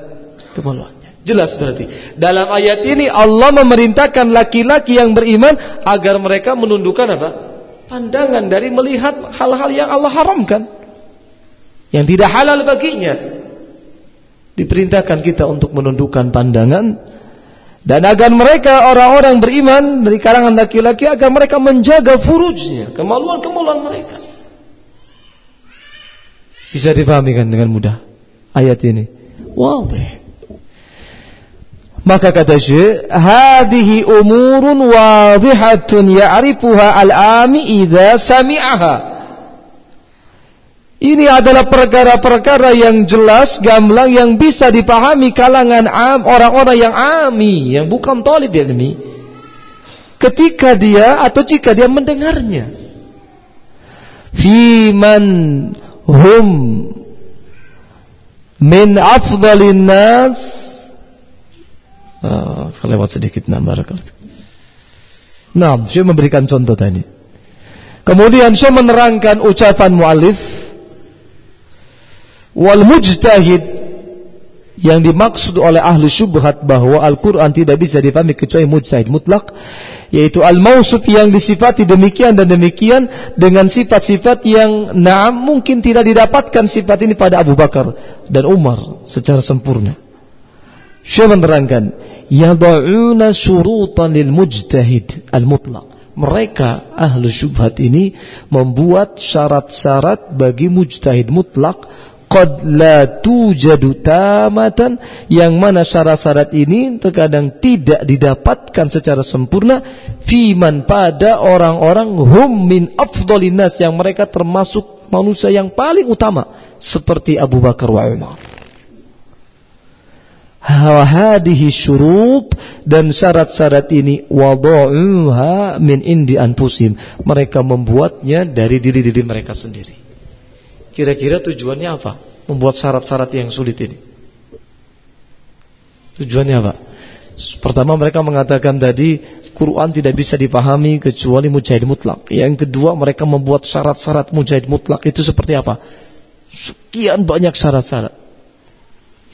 kemaluannya. Jelas berarti. Dalam ayat ini Allah memerintahkan laki-laki yang beriman agar mereka menundukkan apa? Pandangan dari melihat hal-hal yang Allah haramkan. Yang tidak halal baginya. Diperintahkan kita untuk menundukkan pandangan dan agar mereka orang-orang beriman dari kalangan laki-laki agar mereka menjaga furujnya, kemaluan-kemaluan mereka. Bisa dipahami kan dengan mudah ayat ini. Wow. Maka kata Syekh, "Hadhihi umurun wadihatun ya'rifuha al-ami idza sami'aha." Ini adalah perkara-perkara yang jelas, gamblang yang bisa dipahami kalangan am, orang-orang yang ami, yang bukan talib ilmi. Ketika dia atau jika dia mendengarnya. Fiman hum min afdalin nas uh, lewat sedikit nama Nah, saya memberikan contoh tadi. Kemudian saya menerangkan ucapan mu'alif wal mujtahid yang dimaksud oleh ahli syubhat bahwa Al-Quran tidak bisa dipahami kecuali mujtahid mutlak yaitu al-mausuf yang disifati demikian dan demikian dengan sifat-sifat yang naam mungkin tidak didapatkan sifat ini pada Abu Bakar dan Umar secara sempurna Syekh menerangkan? Yad'una syurutan lil mujtahid al-mutlak mereka ahli syubhat ini membuat syarat-syarat bagi mujtahid mutlak qad la tujadu tamatan. Yang mana syarat-syarat ini terkadang tidak didapatkan secara sempurna. Fiman pada orang-orang hum min afdhalin nas. Yang mereka termasuk manusia yang paling utama. Seperti Abu Bakar wa Umar. Hadihi syurut dan syarat-syarat ini wada'uha min indi anfusim. Mereka membuatnya dari diri-diri mereka sendiri. Kira-kira tujuannya apa? Membuat syarat-syarat yang sulit ini. Tujuannya apa? Pertama mereka mengatakan tadi Quran tidak bisa dipahami kecuali mujahid mutlak. Yang kedua mereka membuat syarat-syarat mujahid mutlak itu seperti apa? Sekian banyak syarat-syarat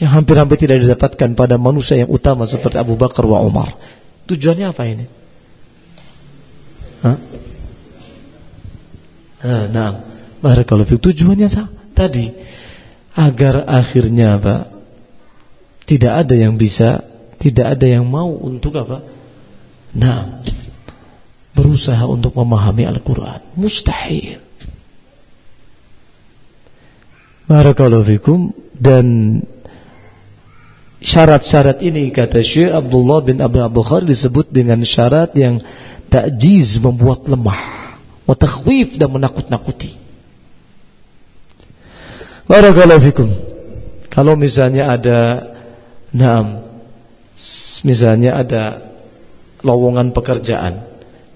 yang hampir-hampir tidak didapatkan pada manusia yang utama seperti Abu Bakar wa Umar. Tujuannya apa ini? Nah, nah. Barakallahu fiik. Tujuannya tadi agar akhirnya apa? Tidak ada yang bisa, tidak ada yang mau untuk apa? Nah, berusaha untuk memahami Al-Qur'an. Mustahil. Barakallahu fikum dan syarat-syarat ini kata Syekh Abdullah bin Abu Bukhari disebut dengan syarat yang takjiz membuat lemah, wa dan menakut-nakuti. Barakallahu fikum. Kalau misalnya ada Naam Misalnya ada lowongan pekerjaan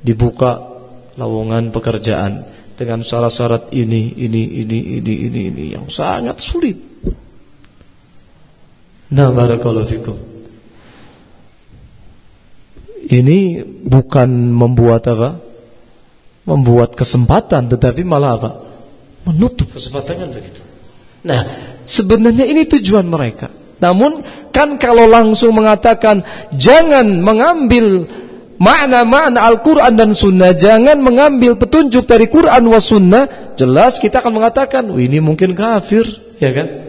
Dibuka lowongan pekerjaan Dengan syarat-syarat ini, ini, ini, ini, ini, ini Yang sangat sulit Nah barakallahu fikum Ini bukan membuat apa Membuat kesempatan Tetapi malah apa Menutup kesempatannya begitu Nah, sebenarnya ini tujuan mereka. Namun kan kalau langsung mengatakan jangan mengambil makna-makna Al-Quran dan Sunnah, jangan mengambil petunjuk dari Quran wa Sunnah, jelas kita akan mengatakan, ini mungkin kafir, ya kan?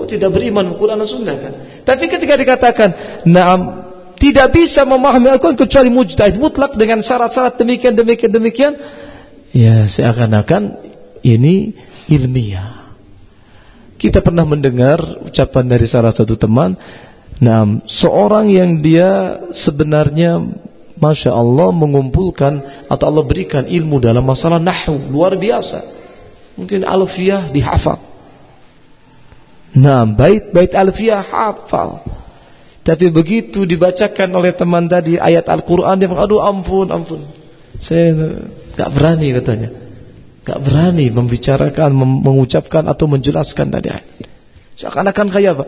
Kok tidak beriman Quran dan Sunnah kan? Tapi ketika dikatakan, nah tidak bisa memahami Al-Quran kecuali mujtahid mutlak dengan syarat-syarat demikian, demikian, demikian, ya seakan-akan ini ilmiah. Kita pernah mendengar ucapan dari salah satu teman, nah, seorang yang dia sebenarnya Masya Allah mengumpulkan atau Allah berikan ilmu dalam masalah nahu luar biasa. Mungkin alfiah dihafal. Nah, bait-bait alfiah hafal. Tapi begitu dibacakan oleh teman tadi ayat Al-Quran dia aduh ampun, ampun. Saya gak berani katanya. Gak berani membicarakan, mengucapkan atau menjelaskan tadi ayat. Seakan-akan kayak apa?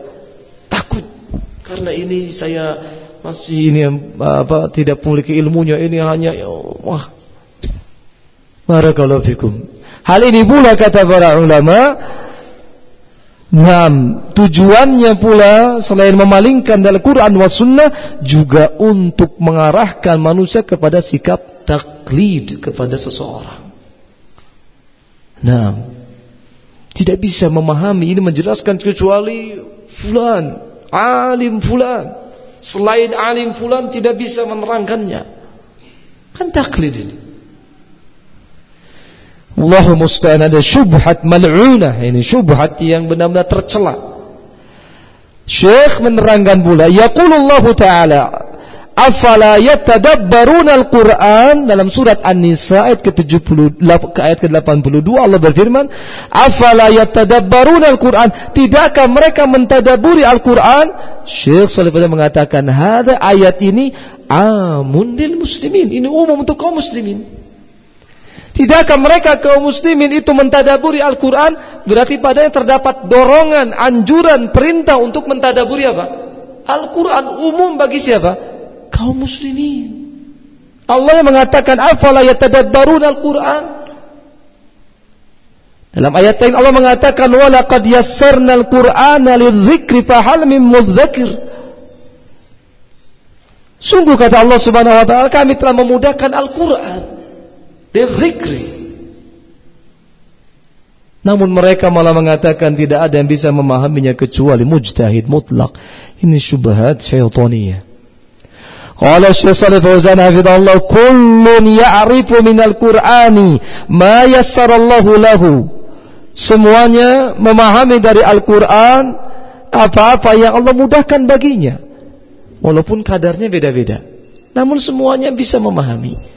Takut. Karena ini saya masih ini apa tidak memiliki ilmunya ini hanya ya wah. Barakallahu fikum. Hal ini pula kata para ulama Nah, tujuannya pula selain memalingkan dari Quran wa sunnah juga untuk mengarahkan manusia kepada sikap taklid kepada seseorang. Nah, tidak bisa memahami ini menjelaskan kecuali fulan, alim fulan. Selain alim fulan tidak bisa menerangkannya. Kan taklid ini. Allah musta'an ada syubhat mal'unah ini syubhat yang benar-benar tercela. Syekh menerangkan pula yaqulullahu taala afala yatadabbaruna al-Qur'an? Dalam surat An-Nisa ayat ke-70 ke ayat ke-82 Allah berfirman afala yatadabbaruna al-Qur'an? Tidakkah mereka mentadaburi Al-Qur'an? Syekh Salih mengatakan hadza ayat ini amun lil muslimin. Ini umum untuk kaum muslimin Tidakkah mereka kaum muslimin itu mentadaburi Al-Quran? Berarti padanya terdapat dorongan, anjuran, perintah untuk mentadaburi apa? Al-Quran umum bagi siapa? Kaum muslimin. Allah yang mengatakan Afala yatadabbarun Al-Quran? Dalam ayat lain Allah mengatakan Walaqad yassarna Al-Qur'ana lidzikri fahal min mudzakir. Sungguh kata Allah Subhanahu wa taala kami telah memudahkan Al-Qur'an Bidzikri. Namun mereka malah mengatakan tidak ada yang bisa memahaminya kecuali mujtahid mutlak. Ini syubhat syaitaniyah. Qala Syekh Shalih Fauzan hafizallahu kullun ya'rifu minal Qur'ani ma yassarallahu lahu. Semuanya memahami dari Al-Qur'an apa-apa yang Allah mudahkan baginya. Walaupun kadarnya beda-beda. Namun semuanya bisa memahami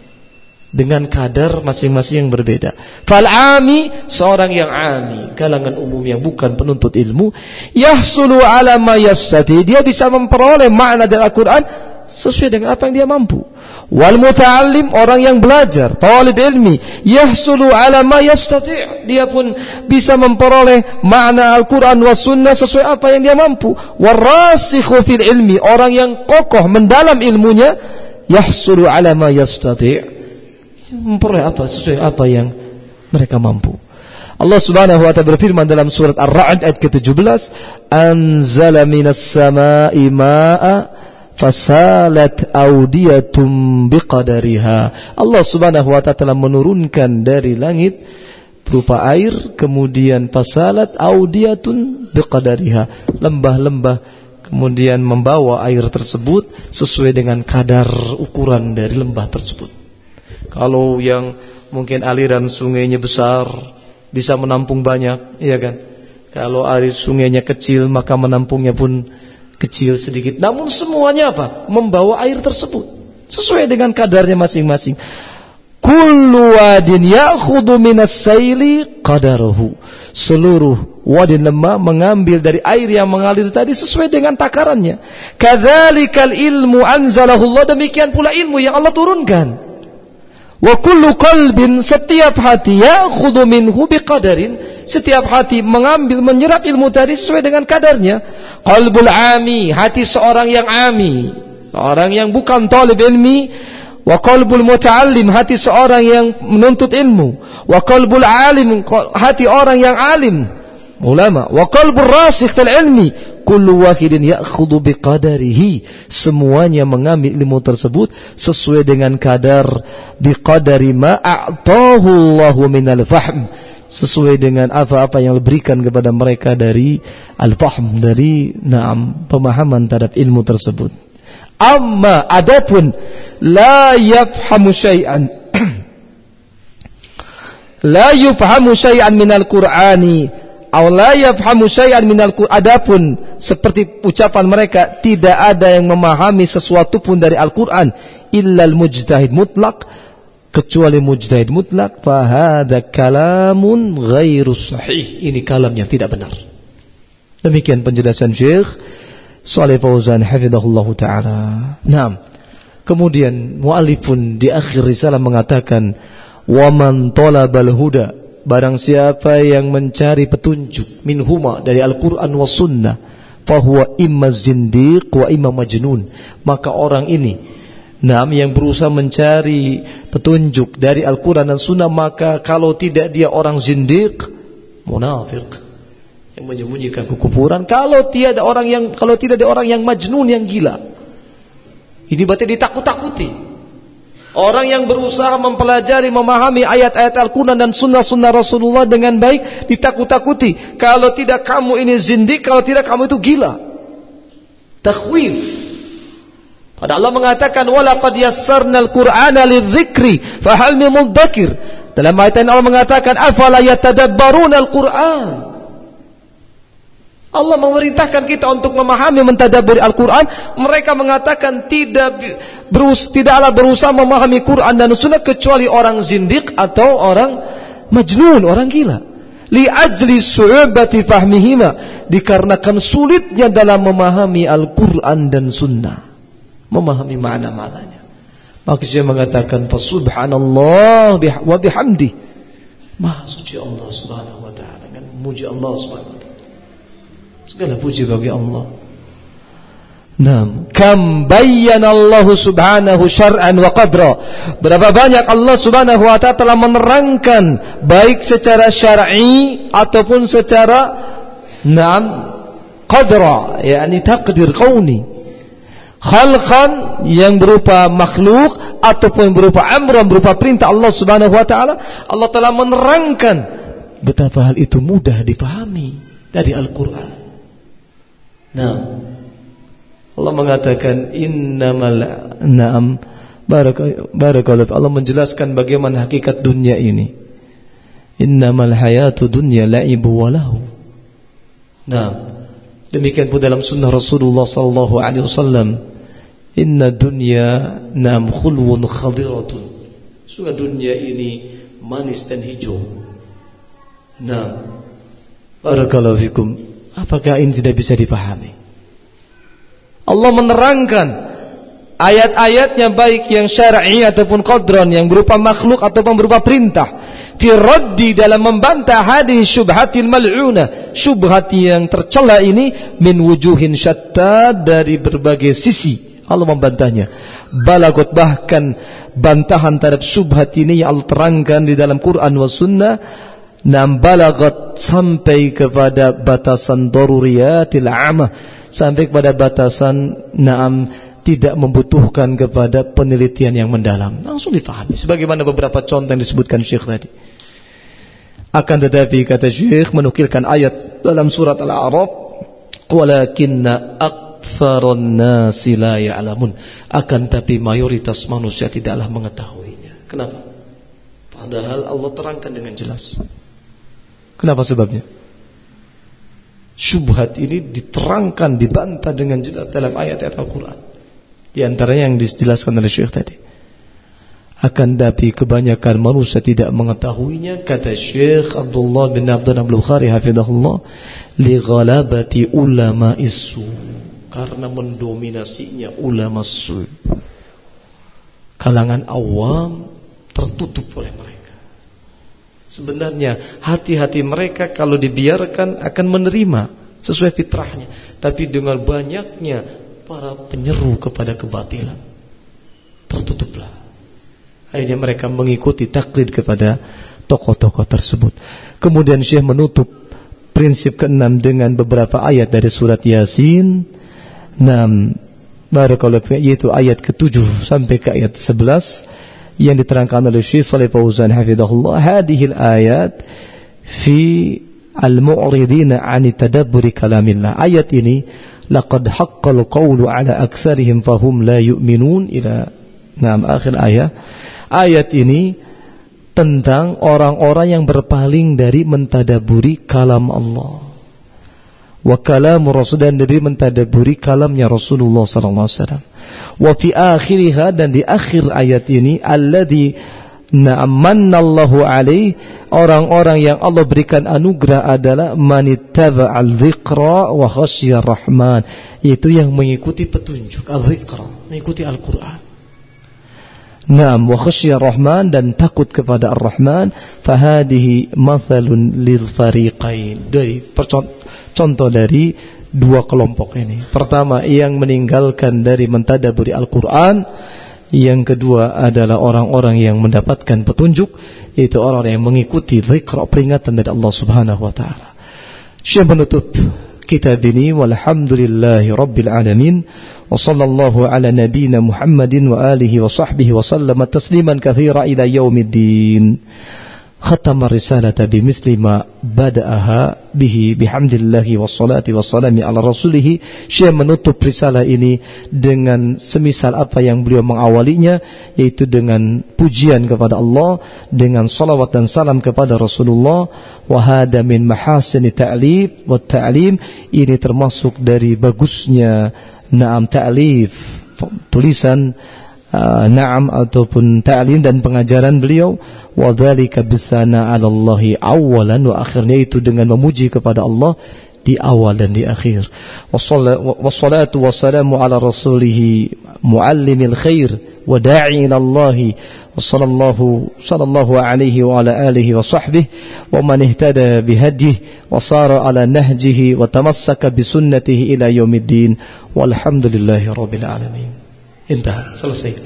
dengan kadar masing-masing yang berbeda. Fal ami seorang yang ami, kalangan umum yang bukan penuntut ilmu, yahsulu ala ma yastati, dia bisa memperoleh makna dari Al-Qur'an sesuai dengan apa yang dia mampu. Wal muta'allim orang yang belajar, talib ilmi, yahsulu ala ma yastati, dia pun bisa memperoleh makna Al-Qur'an was sunnah sesuai apa yang dia mampu. Warasikhu fil ilmi, orang yang kokoh mendalam ilmunya, yahsulu ala ma yastati' memperoleh apa sesuai apa yang mereka mampu. Allah Subhanahu wa taala berfirman dalam surat Ar-Ra'd ayat ke-17, "Anzala minas sama'i ma'a fasalat awdiyatum biqadariha." Allah Subhanahu wa taala telah menurunkan dari langit berupa air, kemudian fasalat awdiyatun biqadariha, lembah-lembah kemudian membawa air tersebut sesuai dengan kadar ukuran dari lembah tersebut. Kalau yang mungkin aliran sungainya besar bisa menampung banyak, iya kan? Kalau air sungainya kecil maka menampungnya pun kecil sedikit. Namun semuanya apa? Membawa air tersebut sesuai dengan kadarnya masing-masing. Kullu wadin ya'khudhu minas saili qadarahu. Seluruh wadin lemah mengambil dari air yang mengalir tadi sesuai dengan takarannya. Kadzalikal ilmu anzalahu Allah demikian pula ilmu yang Allah turunkan. Wa kullu qalbin setiap hati ya'khudhu minhu biqadarin. Setiap hati mengambil menyerap ilmu tadi sesuai dengan kadarnya. Qalbul ami hati seorang yang ami. Orang yang bukan talib ilmi. Wa qalbul muta'allim hati seorang yang menuntut ilmu. Wa qalbul alim hati orang yang alim ulama wa qalbur rasikh fil ilmi kullu wahidin ya'khudhu biqadarihi. Semuanya mengambil ilmu tersebut sesuai dengan kadar biqadari ma a'tahu Allahu minal fahm. Sesuai dengan apa-apa yang diberikan kepada mereka dari al-fahm dari na'am pemahaman terhadap ilmu tersebut. Amma adapun la yafhamu syai'an. (clears throat) La yufhamu syai'an minal qur'ani adapun seperti ucapan mereka tidak ada yang memahami sesuatu pun dari Al-Qur'an illal mujtahid mutlak kecuali mujtahid mutlak fa hadza kalamun ghairu sahih. Ini kalam yang tidak benar. Demikian penjelasan Syekh Saleh Fauzan hafizahullah taala. Nah, kemudian muallifun di akhir risalah mengatakan wa man talabal huda barang siapa yang mencari petunjuk minhuma dari Al-Qur'an was sunnah fahuwa imma zindiq wa imma majnun maka orang ini Nam yang berusaha mencari petunjuk dari Al-Quran dan Sunnah maka kalau tidak dia orang zindiq, munafik yang menyembunyikan kekufuran. Kalau tiada orang yang kalau tidak ada orang yang majnun yang gila. Ini berarti ditakut-takuti. Orang yang berusaha mempelajari, memahami ayat-ayat Al-Quran dan sunnah-sunnah Rasulullah dengan baik, ditakut-takuti. Kalau tidak kamu ini zindik, kalau tidak kamu itu gila. Takhwif. Pada Allah mengatakan yassarnal Qur'ana lidzikri fahal min mudzakir. Dalam ayat ini Allah mengatakan afala yatadabbaruna al-Qur'an. Allah memerintahkan kita untuk memahami mentadaburi Al-Quran. Mereka mengatakan tidak berus, tidaklah berusaha memahami Quran dan Sunnah kecuali orang zindik atau orang majnun, orang gila. Li ajli su'ubati fahmihima dikarenakan sulitnya dalam memahami Al-Quran dan Sunnah memahami makna-maknanya. Maka dia mengatakan subhanallah wa bihamdi. Maha suci Allah Subhanahu wa taala memuji Allah Subhanahu wa taala. Segala puji bagi Allah. Nam, kam bayyana Allah Subhanahu syar'an wa qadra. Berapa banyak Allah Subhanahu wa taala telah menerangkan baik secara syar'i ataupun secara nam qadra, yakni takdir kauni khalqan yang berupa makhluk ataupun berupa amran berupa perintah Allah Subhanahu wa taala Allah telah menerangkan betapa hal itu mudah dipahami dari Al-Qur'an. Nah, Allah mengatakan innamal na'am barakallahu Allah menjelaskan bagaimana hakikat dunia ini. Innamal hayatu dunya la'ibu wa lahu. Nah, demikian pun dalam sunnah Rasulullah sallallahu alaihi wasallam Inna dunya nam khulwun khadiratun. Sungguh dunia ini manis dan hijau. Nah, barakallahu fikum. Apakah ini tidak bisa dipahami? Allah menerangkan ayat-ayatnya baik yang syar'i ataupun qadran yang berupa makhluk ataupun berupa perintah fi raddi dalam membantah hadis syubhatil mal'una syubhat yang tercela ini min wujuhin syatta dari berbagai sisi Allah membantahnya. Balagot bahkan bantahan terhadap subhat ini yang Allah terangkan di dalam Quran wa sunnah. Nam balagot sampai kepada batasan daruriyatil amah. Sampai kepada batasan naam tidak membutuhkan kepada penelitian yang mendalam. Langsung difahami. Sebagaimana beberapa contoh yang disebutkan Syekh tadi. Akan tetapi kata Syekh menukilkan ayat dalam surat Al-A'raf. Walakinna aq aktsarun nasi la ya'lamun. Akan tapi mayoritas manusia tidaklah mengetahuinya. Kenapa? Padahal Allah terangkan dengan jelas. Kenapa sebabnya? Syubhat ini diterangkan, dibantah dengan jelas dalam ayat-ayat Al-Quran. Di antaranya yang dijelaskan oleh Syekh tadi. Akan tapi kebanyakan manusia tidak mengetahuinya kata Syekh Abdullah bin Abdul Bukhari hafizahullah li ghalabati ulama isu karena mendominasinya ulama su kalangan awam tertutup oleh mereka sebenarnya hati-hati mereka kalau dibiarkan akan menerima sesuai fitrahnya. Tapi dengan banyaknya para penyeru kepada kebatilan tertutuplah. Akhirnya mereka mengikuti taklid kepada tokoh-tokoh tersebut. Kemudian Syekh menutup prinsip keenam dengan beberapa ayat dari surat Yasin. Nam Barakallahu yaitu ayat ke-7 sampai ke ayat 11 yang diterangkan oleh Syekh Shalih Fauzan hafizahullah hadhil ayat fi al-mu'ridin 'an tadabburi kalamillah. Ayat ini laqad haqqal qawlu 'ala aktsarihim fahum la yu'minun. Ila nam akhir ayat ayat ini tentang orang-orang yang berpaling dari mentadaburi kalam Allah wa kalamu Rasul dan dari mentadaburi kalamnya Rasulullah sallallahu alaihi wasallam. Wa fi akhiriha dan di akhir ayat ini alladhi Na'amannallahu alaih orang-orang yang Allah berikan anugerah adalah manittaba al-dzikra wa khasyar rahman yaitu yang mengikuti petunjuk al-dzikra mengikuti Al-Qur'an Naam wa khasyar rahman dan takut kepada Ar-Rahman fahadihi mathalun lil fariqain. Dari contoh dari dua kelompok ini. Pertama yang meninggalkan dari mentadaburi Al-Qur'an. Yang kedua adalah orang-orang yang mendapatkan petunjuk yaitu orang yang mengikuti zikra peringatan dari Allah Subhanahu wa taala. Syekh menutup كتاب والحمد لله رب العالمين وصلى الله على نبينا محمد وآله وصحبه وسلم تسليما كثيرا إلى يوم الدين. ختم الرسالة بمثل ما بدأها به بحمد الله والصلاة والسلام على رسوله Syekh menutup risalah ini dengan semisal apa yang beliau mengawalinya yaitu dengan pujian kepada Allah dengan salawat dan salam kepada Rasulullah wa hada min mahasini ta'lif wa ta'lim ini termasuk dari bagusnya na'am ta'lif tulisan uh, na'am ataupun ta'lim dan pengajaran beliau wa dzalika bisana 'ala Allah awalan wa akhirnya itu dengan memuji kepada Allah di awal dan di akhir. Wassalatu wassalamu ala rasulih muallimil khair wa da'i ila Allah sallallahu sallallahu alaihi wa ala alihi wa sahbihi wa man ihtada bihadihi wa sara ala nahjihi wa tamassaka bi sunnatihi ila yaumiddin walhamdulillahi rabbil alamin. Intah, selesai.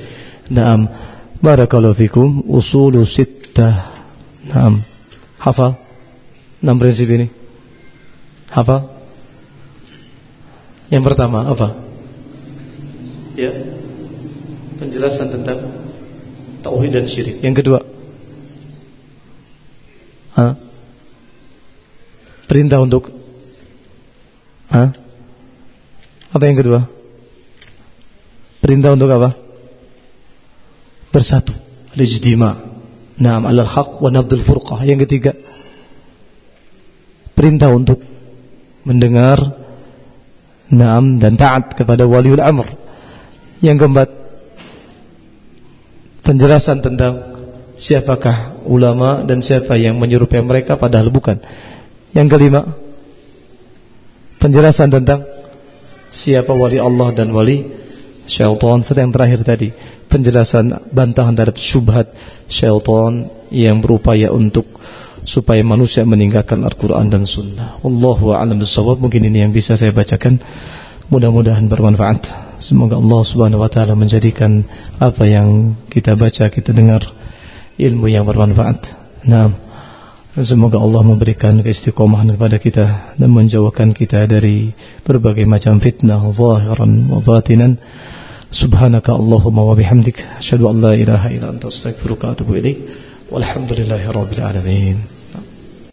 Naam. Barakallahu fikum usulu sittah. Naam. Hafal? Enam prinsip ini. Hafal? Yang pertama apa? Ya. Penjelasan tentang tauhid dan syirik. Yang kedua? Hah? Perintah untuk Hah? Apa yang kedua? Perintah untuk apa? Bersatu. Al-ijtima. Naam alal haq wa nabdul furqah. Yang ketiga, perintah untuk mendengar naam dan taat kepada waliul amr. Yang keempat, penjelasan tentang siapakah ulama dan siapa yang menyerupai mereka padahal bukan. Yang kelima, penjelasan tentang siapa wali Allah dan wali syaitan serta yang terakhir tadi penjelasan bantahan terhadap syubhat syaitan yang berupaya untuk supaya manusia meninggalkan Al-Quran dan Sunnah. Allahu a'lam bishawab. Mungkin ini yang bisa saya bacakan. Mudah-mudahan bermanfaat. Semoga Allah Subhanahu wa taala menjadikan apa yang kita baca, kita dengar ilmu yang bermanfaat. Nah, semoga Allah memberikan keistiqomahan kepada kita dan menjauhkan kita dari berbagai macam fitnah zahiran wa batinan. Subhanaka Allahumma wa bihamdik asyhadu an la ilaha illa anta wa atubu ilaik. Walhamdulillahirabbil alamin.